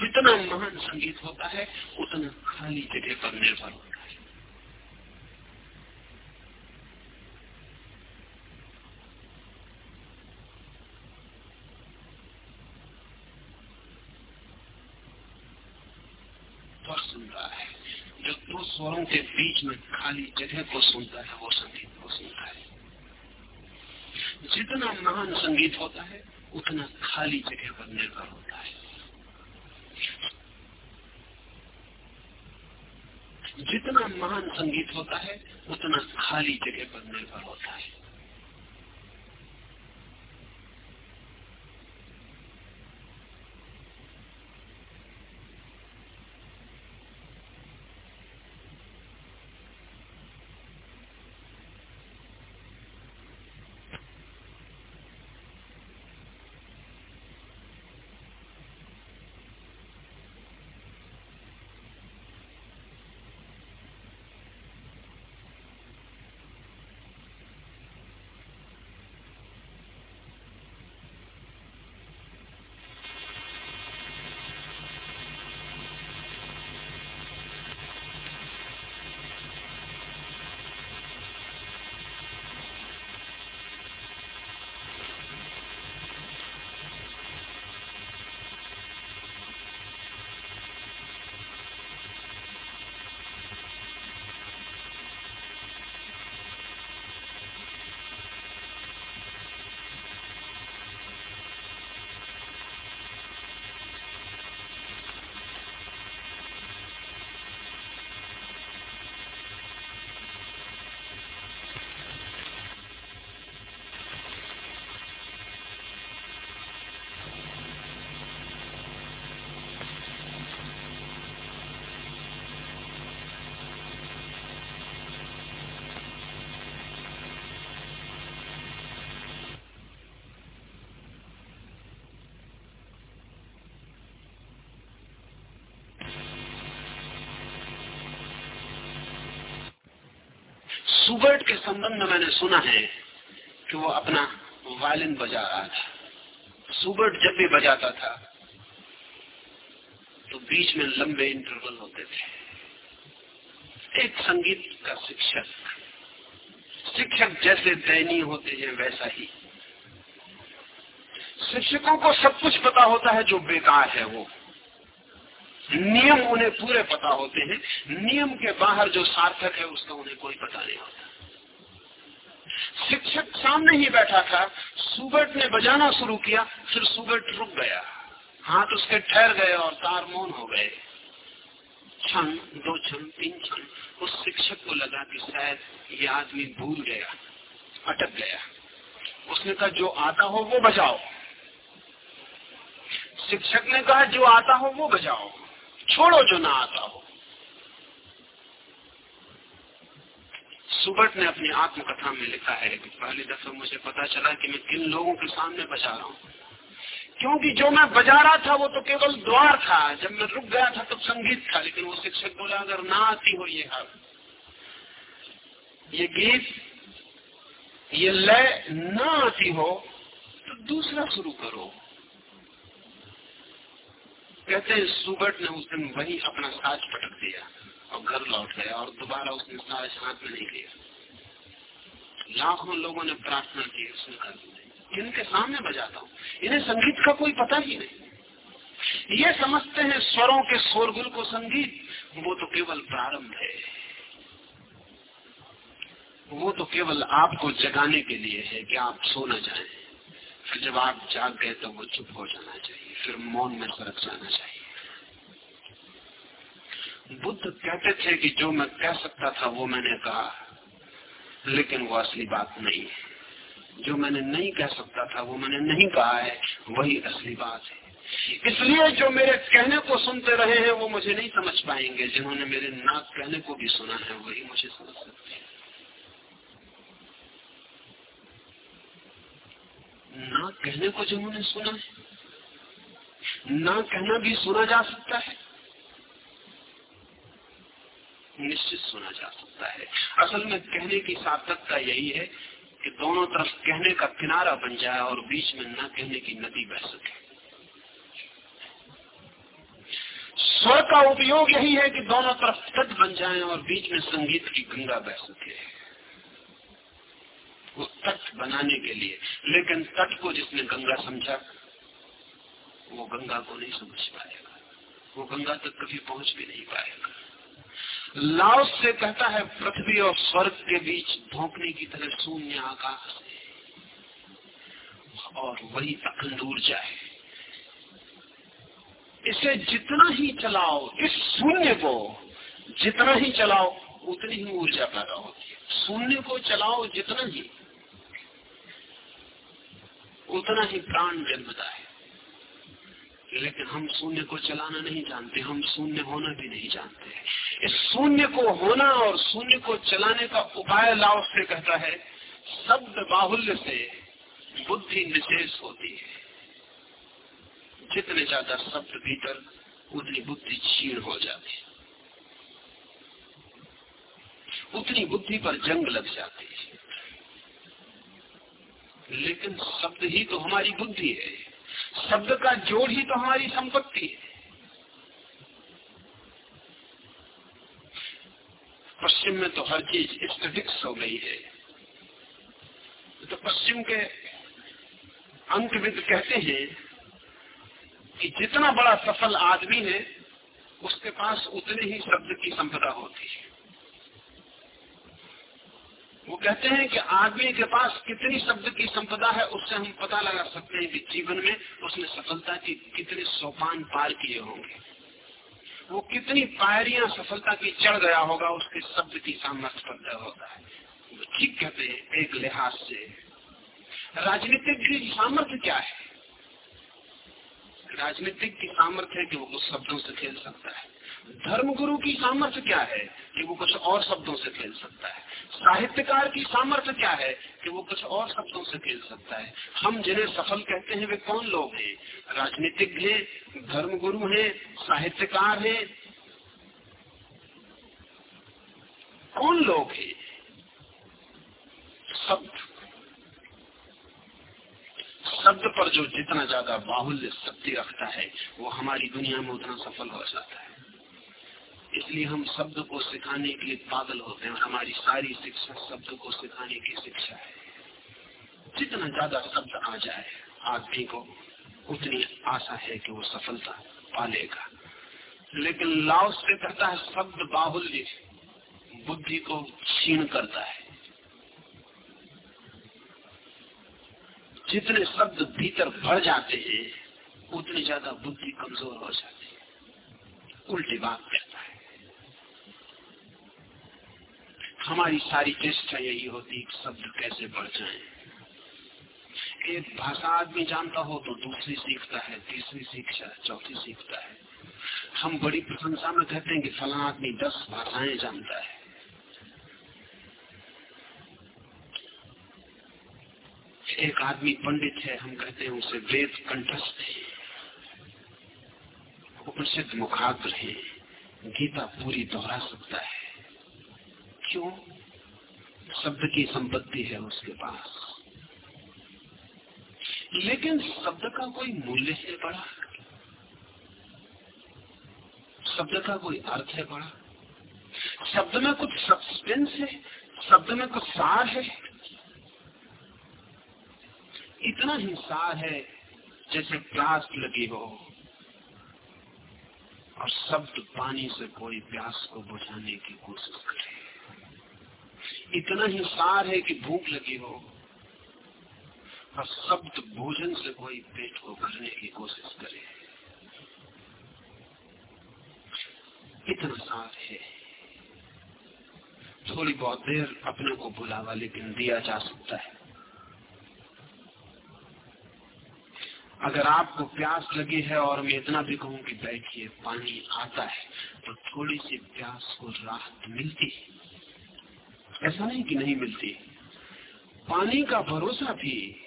जितना महान संगीत होता है, उतना खाली जगह पर निर्भर होता है स्वर सुन रहा है जो दो स्वरों के बीच में खाली जगह को सुनता है, वो संगीत को सुनता है। जितना महान संगीत होता है, उतना खाली जगह पर निर्भर होता है। जितना महान संगीत होता है, उतना खाली जगह पर निर्भर होता है। सुबर्ट के संबंध में मैंने सुना है कि वो अपना वायलिन बजा रहा था। सुबर्ट जब भी बजाता था तो बीच में लंबे इंटरवल होते थे। एक संगीत का शिक्षक शिक्षक जैसे दयनीय होते हैं वैसा ही। शिक्षकों को सब कुछ पता होता है जो बेकार है वो। नियम उन्हें पूरे पता होते हैं। नियम के बाहर जो सार्थक है, उसका उन्हें कोई पता नहीं होता। शिक्षक सामने ही बैठा था सुबर्ट ने बजाना शुरू किया, फिर सुबर्ट रुक गया। हाथ उसके ठहर गए और तार मौन हो गए। क्षण, दो क्षण, तीन क्षण, उस शिक्षक को लगा कि शायद ये आदमी भूल गया, अटक गया। उसने कहा, जो आता हो वो बजाओ। शिक्षक ने कहा, जो आता हो वो बजाओ। छोड़ो जो ना आता हो। सुबट ने अपनी आत्मकथा में लिखा है, कि पहली दफ़ा मुझे पता चला कि मैं किन लोगों के सामने बजा रहा हूँ। क्योंकि जो मैं बजा रहा था, वो तो केवल द्वार था। जब मैं रुक गया था तो संगीत था, लेकिन वो शिक्षक बोला, अगर ना आती हो ये हाल ये गीत, ये लय ना आती हो तो दूसरा शुरू करो। कहते हैं, सुबर्ट ने उस दिन वही अपना साज पटक दिया। और घर लौट गया और दोबारा उसने साज हाथ में नहीं लिया लाखों लोगों ने प्रार्थना की, उसने कर इनके सामने बजाता हूँ। इन्हें संगीत का कोई पता ही नहीं। ये समझते हैं स्वरों के शोरगुल को संगीत। वो तो केवल प्रारंभ है। वो तो केवल आपको जगाने के लिए है कि आप सो न जाए। फिर जब आप जाग गए तो वो चुप हो जाना चाहिए। फिर मौन में सरक जाना चाहिए। बुद्ध कहते थे कि जो मैं कह सकता था, वो मैंने कहा। लेकिन वो असली बात नहीं है। जो मैंने नहीं कह सकता था, वो मैंने नहीं कहा है। वही असली बात है। इसलिए जो मेरे कहने को सुनते रहे हैं, वो मुझे नहीं समझ पाएँगे। जिन्होंने मेरे नाक कहने को भी सुना है, वही मुझे समझ सकते हैं। ना कहने को जिन्होंने सुना है, ना कहना भी सुना जा सकता है। निश्चित सुना जा सकता है। असल में कहने की सार्थकता यही है कि दोनों तरफ़ कहने का किनारा बन जाए और बीच में न कहने की नदी बह सके। स्वर का उपयोग यही है कि दोनों तरफ़ तट बन जाए और बीच में संगीत की गंगा बह सके। वो तट बनाने के लिए। लेकिन तट को जिसने गंगा समझा, वो गंगा को नहीं समझ पाएगा। वो गंगा तक कभी पहुँच भी नहीं पाएगा। लाओस से कहता है, पृथ्वी और स्वर्ग के बीच भोंकने की तरह शून्य आकाश है। और वही अखंड ऊर्जा है। इसे जितना ही चलाओ, इस शून्य को जितना ही चलाओ, उतनी ही ऊर्जा पैदा होती है। शून्य को चलाओ जितना ही, उतना ही प्राण जन्मता है। लेकिन हम शून्य को चलाना नहीं जानते, हम शून्य होना भी नहीं जानते। इस शून्य को होना और शून्य को चलाने का उपाय लाओ से कहता है, शब्द बाहुल्य से बुद्धि निशेष होती है। जितने ज़्यादा शब्द भीतर, उतनी बुद्धि क्षीण हो जाती है। उतनी बुद्धि पर जंग लग जाती है। लेकिन शब्द ही तो हमारी बुद्धि है। शब्द का जोड़ ही तो हमारी संपत्ति है। पश्चिम में तो हर चीज़ स्टेटिक्स हो गई है। तो पश्चिम के अंकविद कहते हैं कि जितना बड़ा सफल आदमी है, उसके पास उतने ही शब्द की संपदा होती है। वो कहते हैं कि आदमी के पास कितनी शब्द की संपदा है, उससे हम पता लगा सकते हैं कि जीवन में उसने सफलता की कितने सोपान पार किए होंगे। वो कितनी पायरिया सफलता की चढ़ गया होगा, उसके शब्द की सामर्थ्य पर होता है। वो ठीक कहते हैं, एक लिहाज से। राजनीतिक की सामर्थ्य क्या है? राजनीतिक की सामर्थ्य है कि वो कुछ शब्दों से खेल सकता है। धर्मगुरु की सामर्थ्य क्या है कि वो कुछ और शब्दों से खेल सकता है? साहित्यकार की सामर्थ्य क्या है कि वो कुछ और शब्दों से खेल सकता है? हम जिन्हें सफल कहते हैं, वे कौन लोग हैं? राजनीतिक हैं धर्म गुरु हैं, साहित्यकार हैं। कौन लोग हैं? शब्द। शब्द पर जो जितना ज़्यादा बाहुल्य शक्ति रखता है, वो हमारी दुनिया में उतना सफल हो जाता है। इसलिए हम शब्द को सिखाने के लिए पागल होते हैं और हमारी सारी शिक्षा शब्द को सिखाने की शिक्षा है। जितना ज़्यादा शब्द आ जाए, आदमी को उतनी आशा है कि वो सफलता पालेगा। लेकिन लाओ से कहता है, शब्द बाहुल्य बुद्धि को क्षीण करता है। जितने शब्द भीतर भर जाते हैं, उतनी ज़्यादा बुद्धि कमज़ोर हो जाती है। उल्टी बात है। हमारी सारी चेष्टा यही होती शब्द कैसे बढ़ जाए। एक भाषा आदमी जानता हो तो दूसरी सीखता है, तीसरी शिक्षा चौथी सीखता है। हम बड़ी प्रशंसा में कहते हैं कि फला आदमी दस भाषाएँ जानता है। एक आदमी पंडित है, हम कहते हैं उसे वेद कंठस्थ है। उपनिषद मुखाग्र है, गीता पूरी दोहरा सकता है। क्यों? शब्द की संपत्ति है उसके पास। लेकिन शब्द का कोई मूल्य है बड़ा शब्द का कोई अर्थ है बड़ा शब्द में कुछ सस्पेंस है? शब्द में कुछ सार है? इतना ही सार है जैसे प्यास लगी हो। और शब्द पानी से कोई प्यास को बुझाने की कोशिश करे। इतना ही सार है कि भूख लगी हो। और शब्द भोजन से कोई पेट को भरने की कोशिश करे। इतना सार है। थोड़ी बहुत देर अपने को भुलावा लेकिन दिया जा सकता है। अगर आपको प्यास लगी है और मैं इतना भी कहूँ कि बैठिए, पानी आता है तो थोड़ी सी प्यास को राहत मिलती है। ऐसा नहीं कि नहीं मिलती। पानी का भरोसा भी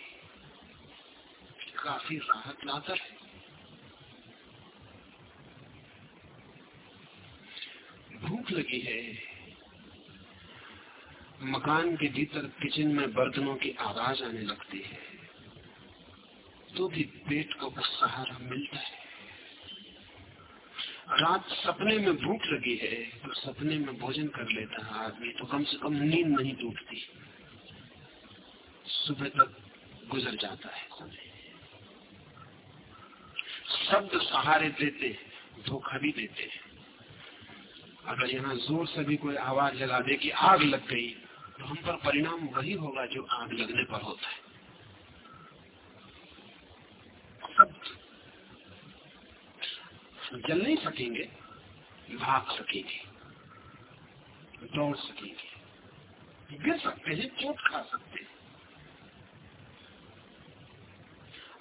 काफ़ी राहत लाता है। भूख लगी है। मकान के भीतर किचन में बर्तनों की आवाज़ आने लगती है। तो भी पेट को सहारा मिलता है। रात सपने में भूख लगी है तो सपने में भोजन कर लेता है आदमी तो कम से कम नींद नहीं टूटती। सुबह तक गुजर जाता है। समय शब्द सहारे देते धोखा भी देते अगर यहाँ ज़ोर से भी कोई आवाज़ लगा दे कि आग लग गई तो हम पर परिणाम वही होगा जो आग लगने पर होता है शब्द जल नहीं सकेंगे, भाग सकेंगे, दौड़ सकेंगे। गिर सकते हैं, चोट खा सकते हैं।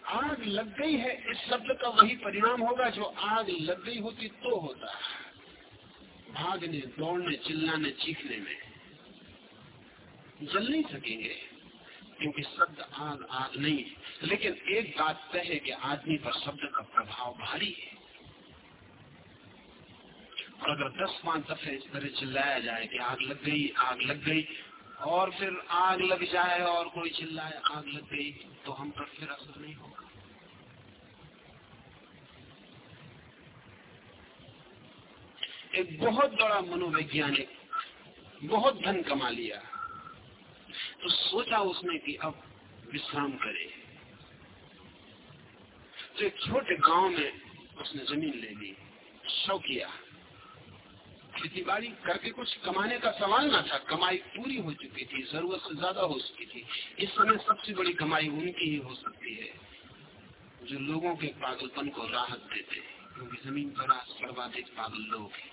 आग लग गई है, इस शब्द का वही परिणाम होगा, जो आग लग गई होती तो होता। भागने, दौड़ने, चिल्लाने, चीखने में जल नहीं सकेंगे, क्योंकि शब्द आग आग नहीं है। लेकिन एक बात तय है कि आदमी पर शब्द का प्रभाव भारी है। अगर दस पाँच दफे इस तरह चिल्लाया जाए कि आग लग गई, आग लग गई, और फिर आग लग जाए और कोई चिल्लाए, आग लग गई तो हम पर फिर असर नहीं होगा। एक बहुत बड़ा मनोवैज्ञानिक, बहुत धन कमा लिया। तो सोचा उसने कि अब विश्राम करे। तो एक छोटे गाँव में उसने ज़मीन ले ली, शो किया। खेती बाड़ी करके कुछ कमाने का सवाल ना था, कमाई पूरी हो चुकी थी, ज़रूरत से ज़्यादा हो चुकी थी। इस समय सबसे बड़ी कमाई उनकी ही हो सकती है, जो लोगों के पागलपन को राहत देते क्योंकि ज़मीन पर सर्वाधिक पागल लोग हैं।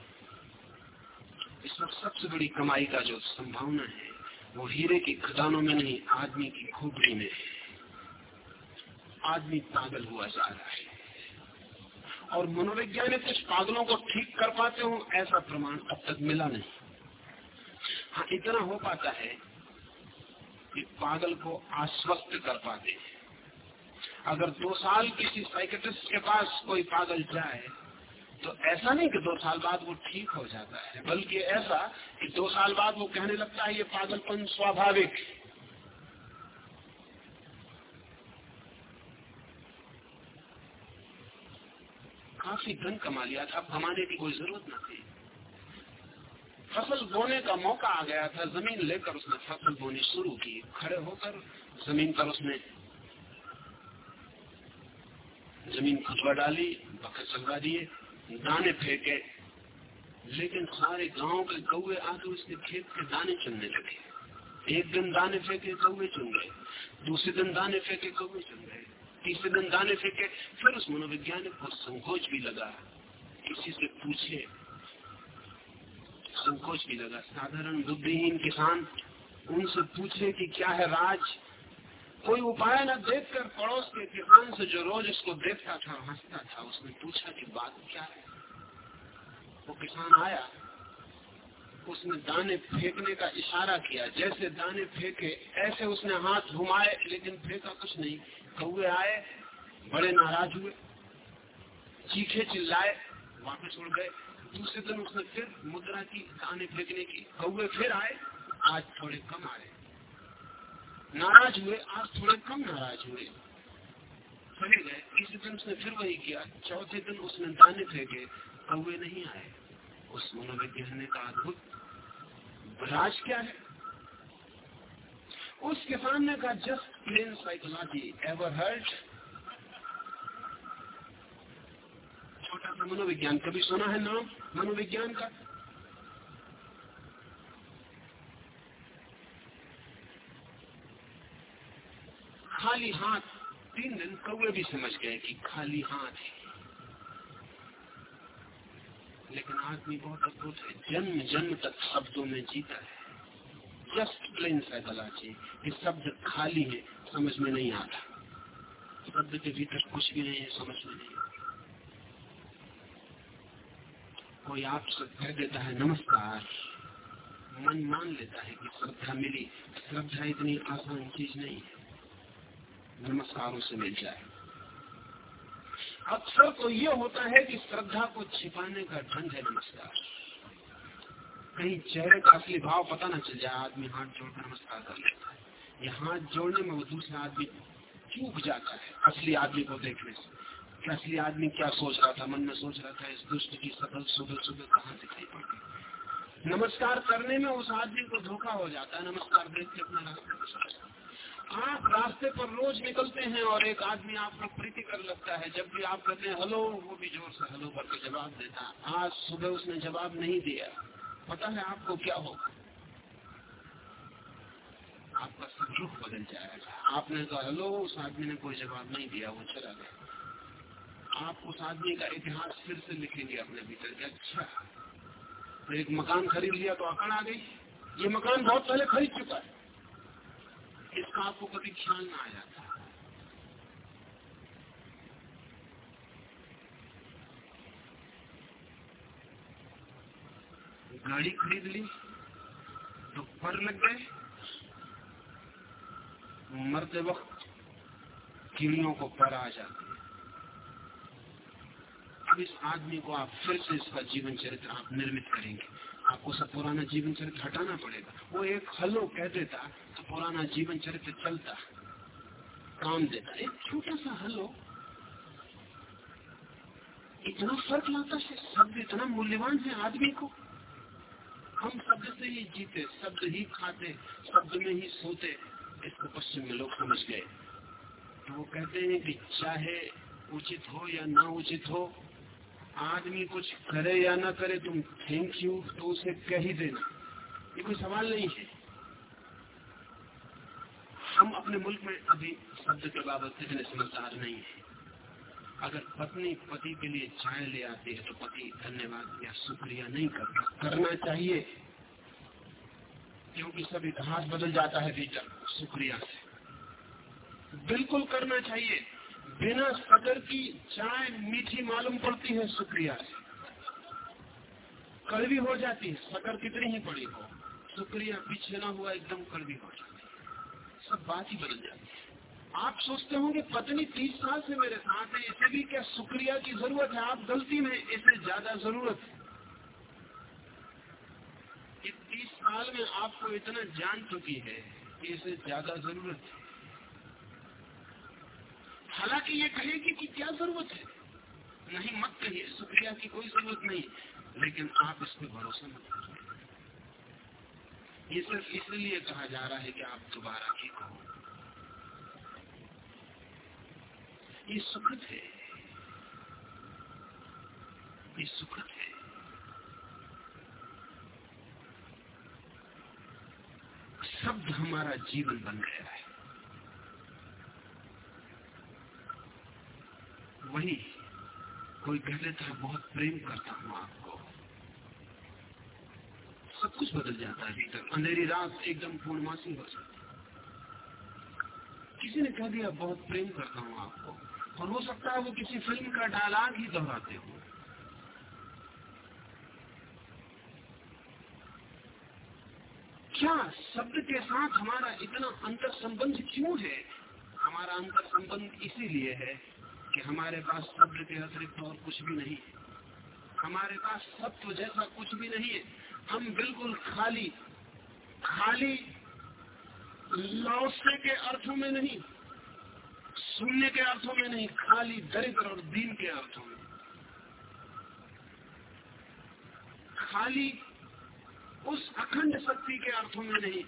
इसमें सबसे बड़ी कमाई का जो संभावना है, वो हीरे की खदानों में नहीं, आदमी की खोपड़ी में है। आदमी पागल हुआ जा रहा है। और मनोवैज्ञानिक कुछ पागलों को ठीक कर पाते हो, ऐसा प्रमाण अब तक मिला नहीं। हाँ इतना हो पाता है कि पागल को आश्वस्त कर पाते हैं। अगर दो साल किसी साइकेट्रिस्ट के पास कोई पागल जाए तो ऐसा नहीं कि दो साल बाद वो ठीक हो जाता है, बल्कि ऐसा कि दो साल बाद वो कहने लगता है, ये पागलपन स्वाभाविक काफ़ी धन कमा लिया था कमाने की कोई ज़रूरत न थी। फ़सल बोने का मौका आ गया था, ज़मीन लेकर उसने फ़सल बोनी शुरू की। खड़े होकर ज़मीन पर उसने ज़मीन खुशबा डाली बकर चलवा दिए, दाने फेंके। लेकिन सारे गाँव के कौए आके उसके खेत के दाने चुनने लगे। एक दिन दाने फेंके कौए चुन गए। दूसरे दिन दाने फेंके कौए चुन गए। तीसरे दिन दाने फेंके, फिर उस मनोविज्ञानिक को संकोच भी लगा। किसी से पूछे, संकोच भी लगा। साधारण बुद्धिहीन किसान उनसे पूछे कि क्या है राज? कोई उपाय न देखकर पड़ोस के किसान से जो रोज उसको देखता था, हंसता था, उसने पूछा कि बात क्या है? वो किसान आया, उसने दाने फेंकने का इशारा किया। जैसे दाने फेंके, ऐसे उसने हाथ घुमाए, लेकिन फेंका कुछ नहीं। कौए आए, बड़े नाराज़ हुए, चीखे चिल्लाए, वापस उड़ गए। दूसरे दिन उसने फिर मुद्रा की, दाने फेंकने की कौए फिर आए, आज थोड़े कम आए। नाराज़ हुए, आज थोड़े कम नाराज़ हुए। चले गए, इसी दिन उसने फिर वही किया। चौथे दिन उसने दाने फेंके कौए नहीं आए। उस मनोवैज्ञानिक का अद्भुत राज क्या है? उस किसान ने कहा just plain psychology ever hurt छोटा सा मनोविज्ञान। कभी सुना है नाम? मनोविज्ञान का? खाली हाथ। तीन दिन कौए भी समझ गए कि खाली हाथ है। लेकिन आदमी बहुत अद्भुत है। जन्म जन्म तक शब्दों में जीता है। जस्ट प्लेन साइकोलॉजी ये शब्द खाली है, समझ में नहीं आता। शब्द के भीतर कुछ भी नहीं है, समझ में नहीं कोई आपसे कह देता है, नमस्कार। मन मान लेता है कि श्रद्धा मिली। श्रद्धा इतनी आसान चीज़ नहीं है। नमस्कारों से मिल जाए। अक्सर तो ये होता है कि श्रद्धा को छिपाने का ढंग है नमस्कार। कहीं चेहरे का असली भाव पता ना चल जाए, आदमी हाथ जोड़कर नमस्कार कर लेता है। ये हाथ जोड़ने में वो दूसरा आदमी चूक जाता है, असली आदमी को देखने से। असली आदमी क्या सोच रहा था, मन में सोच रहा था, इस दुष्ट की सकल सुबह सुबह कहाँ दिखाई पड़ गई। नमस्कार करने में उस आदमी को धोखा हो जाता है, नमस्कार देख के अपना आप रास्ते पर रोज निकलते हैं और एक आदमी आपको प्रीति कर लगता है, जब भी आप कहते हैं, हेलो, वो भी ज़ोर से हेलो करके जवाब देता आज सुबह उसने जवाब नहीं दिया। पता है आपको क्या होगा? आपका सब रुख बदल जाएगा। आपने कहा हेलो उस आदमी ने कोई जवाब नहीं दिया, वो चला गया। आप उस आदमी का इतिहास फिर से लिखेंगे अपने भीतर के अच्छा तो एक मकान खरीद लिया तो अकड़ आ गई। ये मकान बहुत पहले खरीद चुका है। इसका आपको कभी ख्याल ना आ जाता। गाड़ी खरीद ली तो पर लग गए, मरते वक्त कीड़ियों को पर आ जाते अब इस आदमी को आप फिर से इसका जीवन चरित्र आप निर्मित करेंगे। आपको सब पुराना जीवन चरित्र हटाना पड़ेगा। वो एक हलो कह देता तो पुराना जीवन चरित्र चलता, काम देता। एक छोटा सा हलो। इतना फ़र्क लाता है शब्द इतना मूल्यवान है आदमी को। हम शब्द से ही जीते, शब्द ही खाते, शब्द में ही सोते। इसको पश्चिम में लोग समझ गए। तो वो कहते हैं कि चाहे उचित हो या ना उचित हो, आदमी कुछ करे या ना करे, तुम थैंक यू तो उसे कह ही देना। ये कोई सवाल नहीं है। हम अपने मुल्क में अभी शब्द के बाबत इतने समझदार नहीं है। अगर पत्नी पति के लिए चाय ले आती है तो पति धन्यवाद या शुक्रिया नहीं करता। करना चाहिए, क्योंकि सब इतिहास बदल जाता है भीतर, शुक्रिया से। बिल्कुल करना चाहिए। बिना सकर की चाय मीठी मालूम पड़ती है, शुक्रिया से। कड़वी हो जाती है सकर कितनी ही पड़ी हो। शुक्रिया, पीछे ना हुआ, एकदम कड़वी हो जाती है। सब बात ही बदल जाती है। आप सोचते होंगे, पत्नी तीस साल से मेरे साथ है, इसे भी क्या शुक्रिया की ज़रूरत है? आप गलती में इसे ज़्यादा ज़रूरत है। कि तीस साल में आपको इतना जान चुकी है कि इसे ज़्यादा ज़रूरत है। हालाँकि ये कहेगी कि क्या ज़रूरत है? नहीं, मत कहिए, शुक्रिया की कोई ज़रूरत नहीं। लेकिन आप इस पर भरोसा मत ये सिर्फ़ इसलिए कहा जा रहा है कि आप दोबारा ठीक हो। ये सुखद है। ये सुखद है। शब्द हमारा जीवन बन गया है। वही कोई कह लेता है बहुत प्रेम करता हूँ आपको। सब कुछ बदल जाता है भीतर। अंधेरी रात एकदम पूर्णमासी हो जाती किसी ने कह दिया बहुत प्रेम करता हूँ आपको। और हो सकता है वो किसी फ़िल्म का डायलॉग ही दोहराते हो। क्या शब्द के साथ हमारा इतना अंतर संबंध क्यों है? हमारा अंतर संबंध इसीलिए है कि हमारे पास शब्द के अतिरिक्त और कुछ भी नहीं है। हमारे पास सत्व जैसा कुछ भी नहीं है। हम बिल्कुल खाली खाली लौसे के अर्थों में नहीं। शून्य के अर्थों में नहीं, खाली दरिद्र और दीन के अर्थों में। खाली उस अखंड शक्ति के अर्थों में नहीं,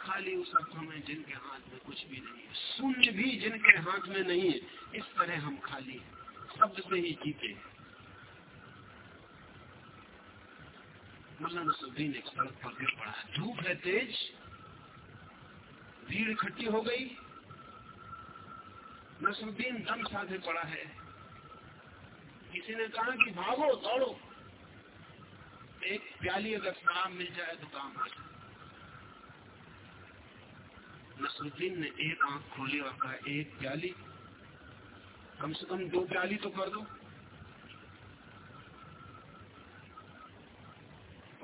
खाली उस अर्थों में जिनके हाथ में कुछ भी नहीं है। शून्य भी जिनके हाथ में नहीं है, इस तरह हम खाली शब्द से ही जीते मौलाना नसरुद्दीन एक सड़क पर गिर पड़ा। है धूप है तेज, भीड़ इकट्ठी हो गई। नसरुद्दीन दम साधे पड़ा है। किसी ने कहा कि भागो, दौड़ो। एक प्याली अगर शराब मिल जाए तो काम हो जाए। नसरुद्दीन ने एक आँख खोली और कहा, एक प्याली? कम से कम दो प्याली तो कर दो।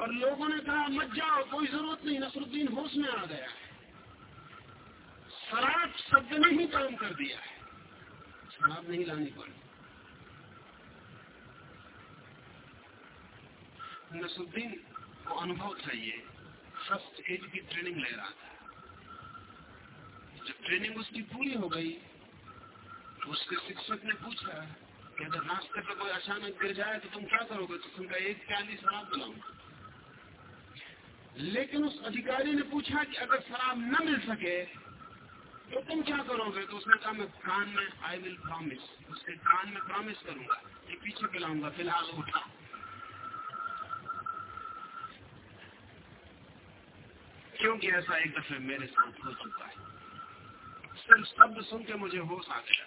और लोगों ने कहा, मत जाओ, कोई ज़रूरत नहीं, नसरुद्दीन होश में आ गया है। शराब शब्द ने ही काम कर दिया है। शराब नहीं लानी पड़ी नसरुद्दीन को अनुभव ये, फ़र्स्ट एज की ट्रेनिंग ले रहा था। जब ट्रेनिंग उसकी पूरी हो गई तो उसके शिक्षक ने पूछा कि अगर रास्ते पर कोई अचानक गिर जाए तो तुम क्या करोगे? तो तुमका एक प्याली शराब दिलाऊँगा लेकिन उस अधिकारी ने पूछा कि अगर शराब न मिल सके तो तुम क्या करोगे? तो उसने कहा, मैं कान में आई विल प्रॉमिस उसके कान में प्रॉमिस करूँगा। कि पीछे पिलाऊँगा, फ़िलहाल उठा। क्योंकि ऐसा एक दफे मेरे साथ हो चुका है? सिर्फ़ शब्द सुन के मुझे होश आ गया।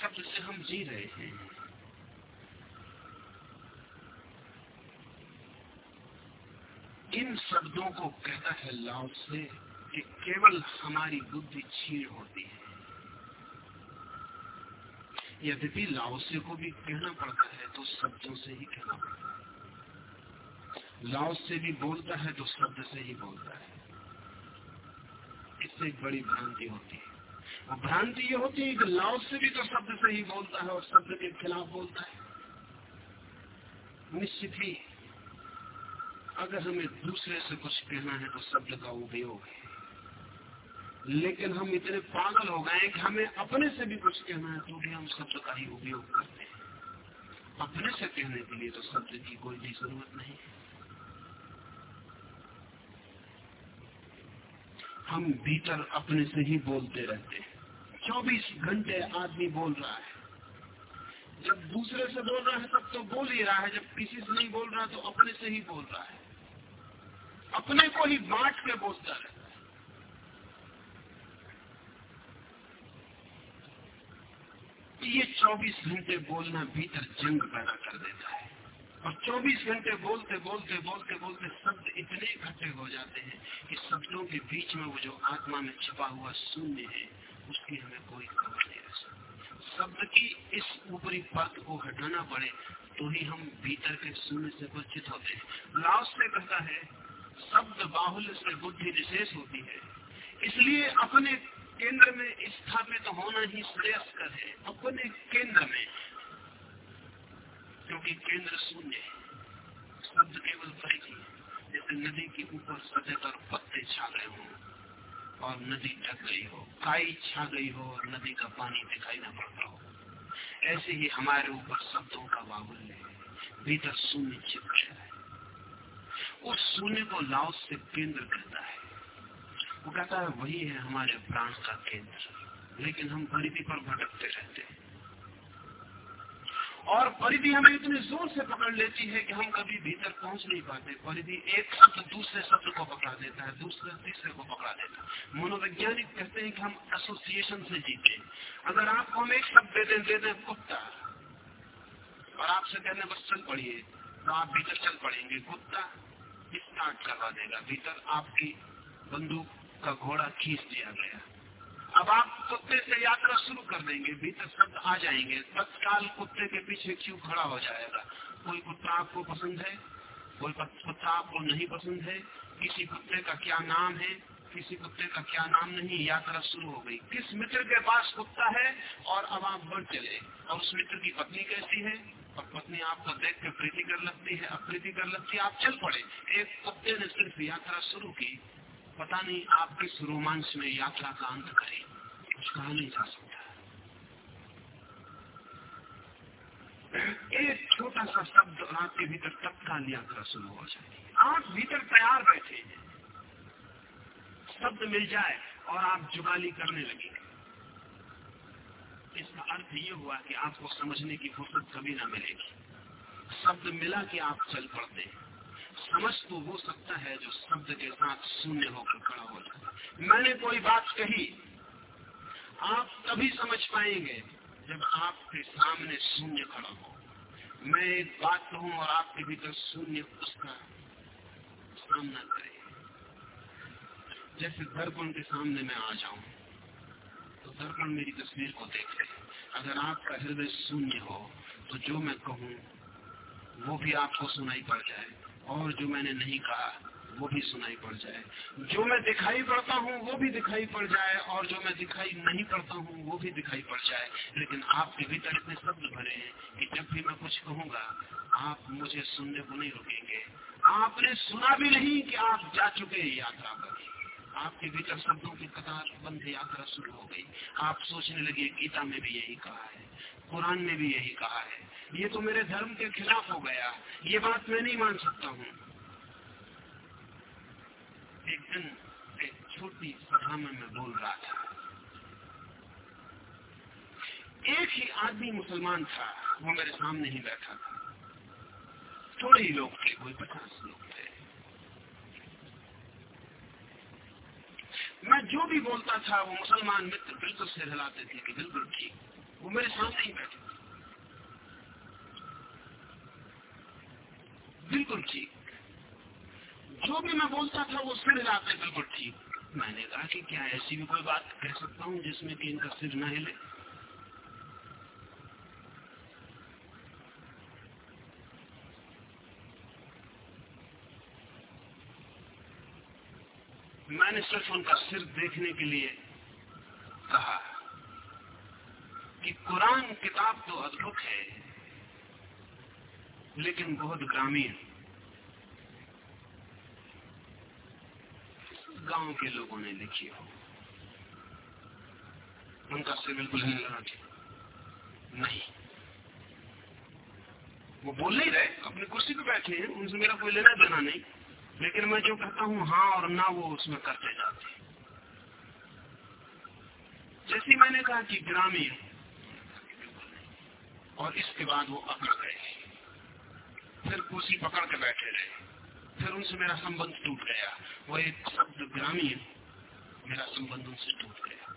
शब्द से हम जी रहे हैं। इन शब्दों को कहता है लाभ से कि केवल हमारी बुद्धि छीण होती है। यद्यपि लाओसे को भी कहना पड़ता है तो शब्दों से ही कहना पड़ता है। लाओस से भी बोलता है तो शब्द से ही बोलता है। इससे एक बड़ी भ्रांति होती है। और भ्रांति ये होती है कि लाओस से भी तो शब्द से ही बोलता है और शब्द के खिलाफ बोलता है। निश्चित ही, अगर हमें दूसरे से कुछ कहना है तो शब्द का उपयोग है। लेकिन हम इतने पागल हो गए कि हमें अपने से भी कुछ कहना है तो भी हम शब्द का ही उपयोग करते हैं। अपने से कहने के लिए तो शब्द की कोई भी ज़रूरत नहीं हम भीतर अपने से ही बोलते रहते हैं। चौबीस घंटे आदमी बोल रहा है। जब दूसरे से बोल रहा है, तब तो बोल ही रहा है। जब किसी से नहीं बोल रहा तो अपने से ही बोल रहा है। अपने को ही बांट के बोलता रहता है ये 24 घंटे बोलना भीतर जंग पैदा कर देता है। और 24 घंटे बोलते बोलते बोलते बोलते शब्द इतने इकट्ठे हो जाते हैं कि शब्दों के बीच में वो जो आत्मा में छिपा हुआ शून्य है, उसकी हमें कोई खबर नहीं रह सकती। शब्द की इस ऊपरी परत को हटाना पड़े तो ही हम भीतर के शून्य से परिचित होते हैं। लाओस से कहता है, शब्द बाहुल्य से बुद्धि विशेष होती है। इसलिए अपने केंद्र में स्थापित तो होना ही श्रेयस्कर है, अपने केंद्र में। क्योंकि केंद्र शून्य है शब्द केवल परिधि जैसे नदी के ऊपर सतह पर पत्ते छा गए हो और नदी ढक गई हो, काई छा गई हो और नदी का पानी दिखाई न पड़ता हो। ऐसे ही हमारे ऊपर शब्दों का बाबुल्य है, भीतर शून्य छिप है। उस शून्य को लाओ से केंद्र कहता है। वो कहता है, वही है हमारे प्राण का केंद्र। लेकिन हम परिधि पर भटकते रहते हैं। और परिधि हमें इतने ज़ोर से पकड़ लेती है कि हम कभी भीतर पहुँच नहीं पाते। परिधि एक शब्द दूसरे शब्द को पकड़ा देता है, दूसरे तीसरे को पकड़ा देता है। मनोवैज्ञानिक कहते हैं कि हम एसोसिएशन से जीते अगर आपको हम एक शब्द दे दें दे दें कुत्ता। और आपसे कहने, बस चल पड़िए। तो आप भीतर चल पड़ेंगे। कुत्ता स्टार्ट करवा देगा। भीतर आपकी बंदूक का घोड़ा खींच दिया गया। अब आप कुत्ते से यात्रा शुरू कर देंगे, भीतर शब्द आ जाएँगे। तत्काल कुत्ते के पीछे क्यों खड़ा हो जाएगा? कोई कुत्ता आपको पसंद है? कोई कुत्ता आपको नहीं पसंद है? किसी कुत्ते का क्या नाम है? किसी कुत्ते का क्या नाम नहीं? यात्रा शुरू हो गई। किस मित्र के पास कुत्ता है? और अब आप बढ़ चले। और उस मित्र की पत्नी कैसी है? और पत्नी आपको देख के प्रीति कर लगती है। अप्रीति कर लगती है, आप चल पड़े। एक कुत्ते ने सिर्फ़ यात्रा शुरू की। पता नहीं आप किस रोमांच में यात्रा का अंत करें। कुछ कहा नहीं जा सकता। एक छोटा सा शब्द आपके भीतर तत्काल यात्रा शुरू हो जाए आप भीतर तैयार बैठे हैं। शब्द मिल जाए और आप जुगाली करने लगे। इसका अर्थ ये हुआ कि आपको समझने की फुर्सत कभी ना मिलेगी। शब्द मिला कि आप चल पड़ते हैं। समझ तो हो सकता है जो शब्द के साथ शून्य होकर खड़ा हो जाता मैंने कोई बात कही, आप तभी समझ पाएँगे जब आपके सामने शून्य खड़ा हो। मैं एक बात कहूँ और आपके भीतर शून्य उसका सामना करे। जैसे दर्पण के सामने मैं आ जाऊँ तो दर्पण मेरी तस्वीर को देख। ले अगर आपका हृदय शून्य हो तो जो मैं कहूँ, वो भी आपको सुनाई पड़ जाए। और जो मैंने नहीं कहा, वो भी सुनाई पड़ जाए। जो मैं दिखाई पड़ता हूँ, वो भी दिखाई पड़ जाए, और जो मैं दिखाई नहीं पड़ता हूँ, वो भी दिखाई पड़ जाए। लेकिन आपके भीतर इतने शब्द भरे हैं कि जब भी मैं कुछ कहूँगा, आप मुझे सुनने को नहीं रुकेंगे। आपने सुना भी नहीं कि आप जा चुके हैं यात्रा पर। आपके भीतर शब्दों की कतार बंद यात्रा शुरू हो गई। आप सोचने लगे, गीता में भी यही कहा है, कुरान में भी यही कहा है। ये तो मेरे धर्म के खिलाफ हो गया। ये बात मैं नहीं मान सकता हूँ। एक दिन एक छोटी सभा में मैं बोल रहा था। एक ही आदमी मुसलमान था, वो मेरे सामने ही बैठा था। थोड़े ही लोग थे, कोई पचास लोग थे। मैं जो भी बोलता था, वो मुसलमान मित्र बिल्कुल सिर हिलाते थे कि बिल्कुल ठीक। वो मेरे सामने ही बैठे बिल्कुल ठीक। जो भी मैं बोलता था वो सिर हिलाते बिल्कुल ठीक। मैंने कहा कि क्या ऐसी भी कोई बात कह सकता हूँ जिसमें कि इनका सिर न हिले? मैंने सिर्फ़ उनका सिर देखने के लिए कहा कि कुरान किताब तो अद्भुत है। लेकिन बहुत ग्रामीण। गाँव के लोगों ने लिखी हो। उनका से बिल्कुल नहीं लगा नहीं। वो बोल नहीं रहे, अपनी कुर्सी पे बैठे हैं, उनसे मेरा कोई लेना देना नहीं। लेकिन मैं जो कहता हूँ हाँ और ना, वो उसमें करते जाते हैं। जैसे मैंने कहा कि ग्रामीण, और इसके बाद वो अकड़ गए फिर कुर्सी पकड़ के बैठे रहे। फिर उनसे मेरा संबंध टूट गया। वो एक शब्द ग्रामीण मेरा संबंध उनसे टूट गया।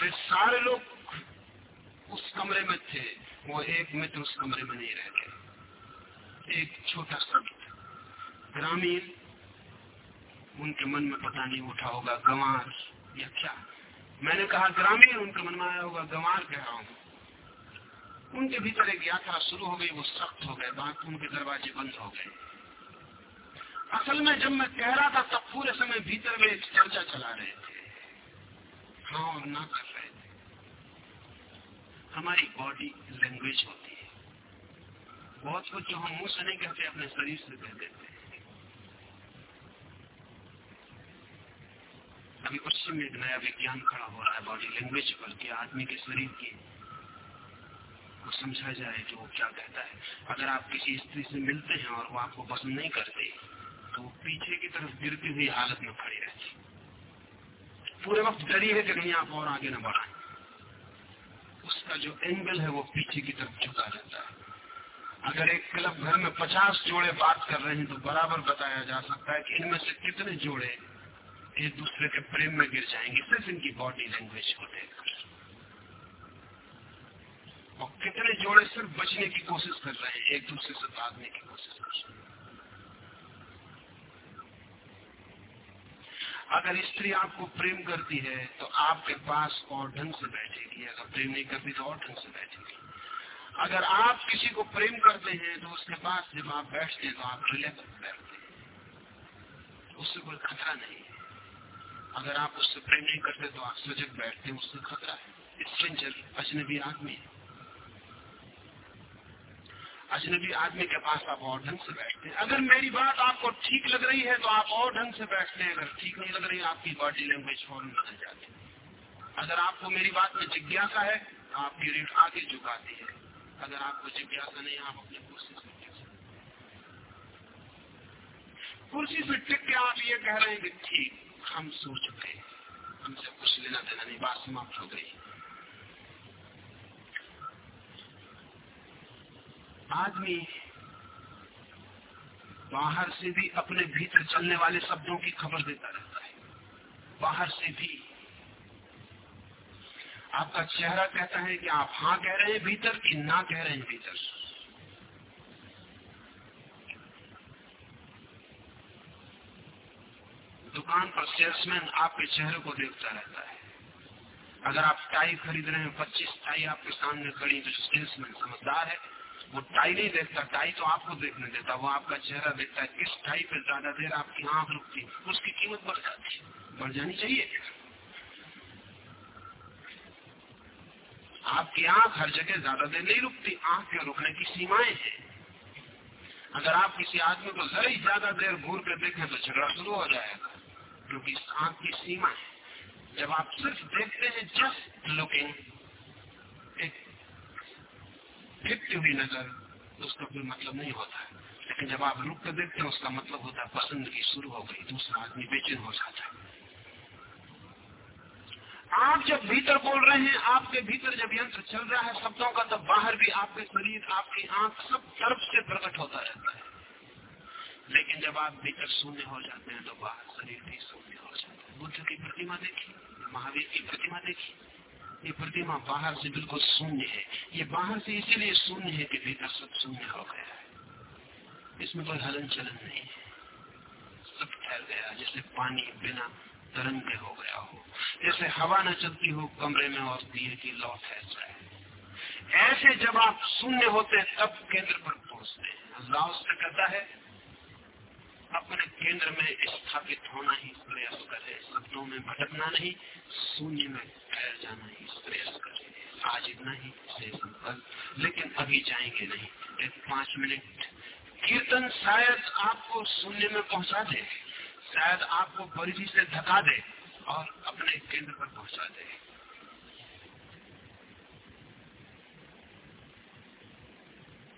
फिर सारे लोग उस कमरे में थे। वो एक मित्र उस कमरे में नहीं रह गए। एक छोटा शब्द। ग्रामीण, उनके मन में पता नहीं उठा होगा, गंवार या क्या? मैंने कहा, ग्रामीण, उनके मन में आया होगा, गंवार कह रहा हूँ। उनके भीतर एक यात्रा शुरू हो गई, वो सख्त हो गए बाथरूम के दरवाजे बंद हो गए। असल में जब मैं कह रहा था, तब पूरे समय भीतर में एक चर्चा चला रहे थे। हाँ और ना कर रहे थे। हमारी बॉडी लैंग्वेज होती है। बहुत कुछ जो हम मुँह से नहीं कहते, अपने शरीर से कह देते अभी पश्चिम में एक नया विज्ञान खड़ा हो रहा है बॉडी लैंग्वेज पर, कि आदमी के शरीर की वो समझा जाए कि वो क्या कहता है। अगर आप किसी स्त्री से मिलते हैं और वो आपको पसंद नहीं करते तो वो पीछे की तरफ़ गिरती हुई हालत में खड़ी रहती पूरे वक्त डरी है कि नहीं, आप और आगे न बढ़ाए। उसका जो एंगल है, वो पीछे की तरफ़ झुका रहता है। अगर एक क्लब घर में पचास जोड़े बात कर रहे हैं तो बराबर बताया जा सकता है कि इनमें से कितने जोड़े एक दूसरे के प्रेम में गिर जाएँगे। सिर्फ़ इनकी बॉडी लैंग्वेज को देखकर। और कितने जोड़े सिर्फ़ बचने की कोशिश कर रहे हैं, एक दूसरे से भागने की कोशिश कर रहे हैं। अगर स्त्री आपको प्रेम करती है तो आपके पास और ढंग से बैठेगी, अगर प्रेम नहीं करती तो और ढंग से बैठेगी। अगर आप किसी को प्रेम करते हैं तो उसके पास जब आप बैठते हैं तो आप रिलैक्स बैठते हैं। उससे कोई खतरा नहीं है। अगर आप उससे प्रेम नहीं करते तो आप सजग बैठते हैं, उससे खतरा है। स्ट्रेंजर अजनबी आदमी अजनबी आदमी के पास आप और ढंग से बैठते हैं। अगर मेरी बात आपको ठीक लग रही है तो आप और ढंग से बैठते हैं। अगर ठीक नहीं लग रही, आपकी बॉडी लैंग्वेज फॉरन बदल जाती है। अगर आपको मेरी बात में जिज्ञासा है तो आपकी रीढ़ आगे झुकाती है। अगर आपको जिज्ञासा नहीं, आप अपने कुर्सी से कुर्सी से टिक के आप ये कह रहे हैं कि, ठीक, हम सो चुके हैं। हमसे कुछ लेना देना नहीं, बात समाप्त हो गई। आदमी बाहर से भी अपने भीतर चलने वाले शब्दों की खबर देता रहता है। बाहर से भी। आपका चेहरा कहता है कि आप हाँ कह रहे हैं भीतर कि ना कह रहे हैं भीतर। दुकान पर सेल्समैन आपके चेहरे को देखता रहता है। अगर आप टाई खरीद रहे हैं, पच्चीस टाई आपके सामने खड़ी तो सेल्समैन समझदार है। वो टाई नहीं देखता, टाई तो आपको देखने देता, वो आपका चेहरा देखता है। किस टाई पे ज़्यादा देर आपकी आँख रुकती उसकी कीमत बढ़ जाती बढ़ जानी चाहिए। आपकी आँख हर जगह ज़्यादा देर नहीं रुकती, आँख के रुकने की सीमाएँ हैं। अगर आप किसी आदमी को जरा ज़्यादा देर घूर कर देखें तो झगड़ा शुरू हो जाएगा, क्योंकि आँख की सीमा है। जब आप सिर्फ़ देखते हैं जस्ट लुकिंग एक फिरती हुई नज़र, उसका कोई मतलब नहीं होता। है लेकिन जब आप रुक कर देखते हैं, उसका मतलब होता है पसंदगी शुरू हो गई, दूसरा आदमी बेचैन हो जाता है। आप जब भीतर बोल रहे हैं, आपके भीतर जब यंत्र चल रहा है, शब्दों का, तब बाहर भी आपके शरीर, आपकी आँख सब तरफ़ से प्रकट होता रहता है। लेकिन जब आप भीतर शून्य हो जाते हैं तो बाहर शरीर भी शून्य हो जाता है। बुद्ध की प्रतिमा देखी, महावीर की प्रतिमा देखी? ये प्रतिमा बाहर से बिल्कुल शून्य है। ये बाहर से इसीलिए शून्य है कि भीतर सब शून्य हो गया है। इसमें कोई हलन चलन नहीं है। सब ठहर गया जैसे पानी बिना तरंग के हो गया हो। जैसे हवा न चलती हो, कमरे में और दिए की लौ फैस जाए। ऐसे जब आप शून्य होते हैं, तब केंद्र पर पहुँचते हैं। अल्लाह से कहता है अपने केंद्र में स्थापित होना ही प्रयास करे शब्दों में भटकना नहीं, शून्य में ठहर जाना ही प्रयास करे आज इतना ही कल लेकिन अभी जाएँगे नहीं। एक पाँच मिनट। कीर्तन शायद आपको शून्य में पहुँचा दे, शायद आपको परिधि से धका दे और अपने केंद्र पर पहुँचा दे।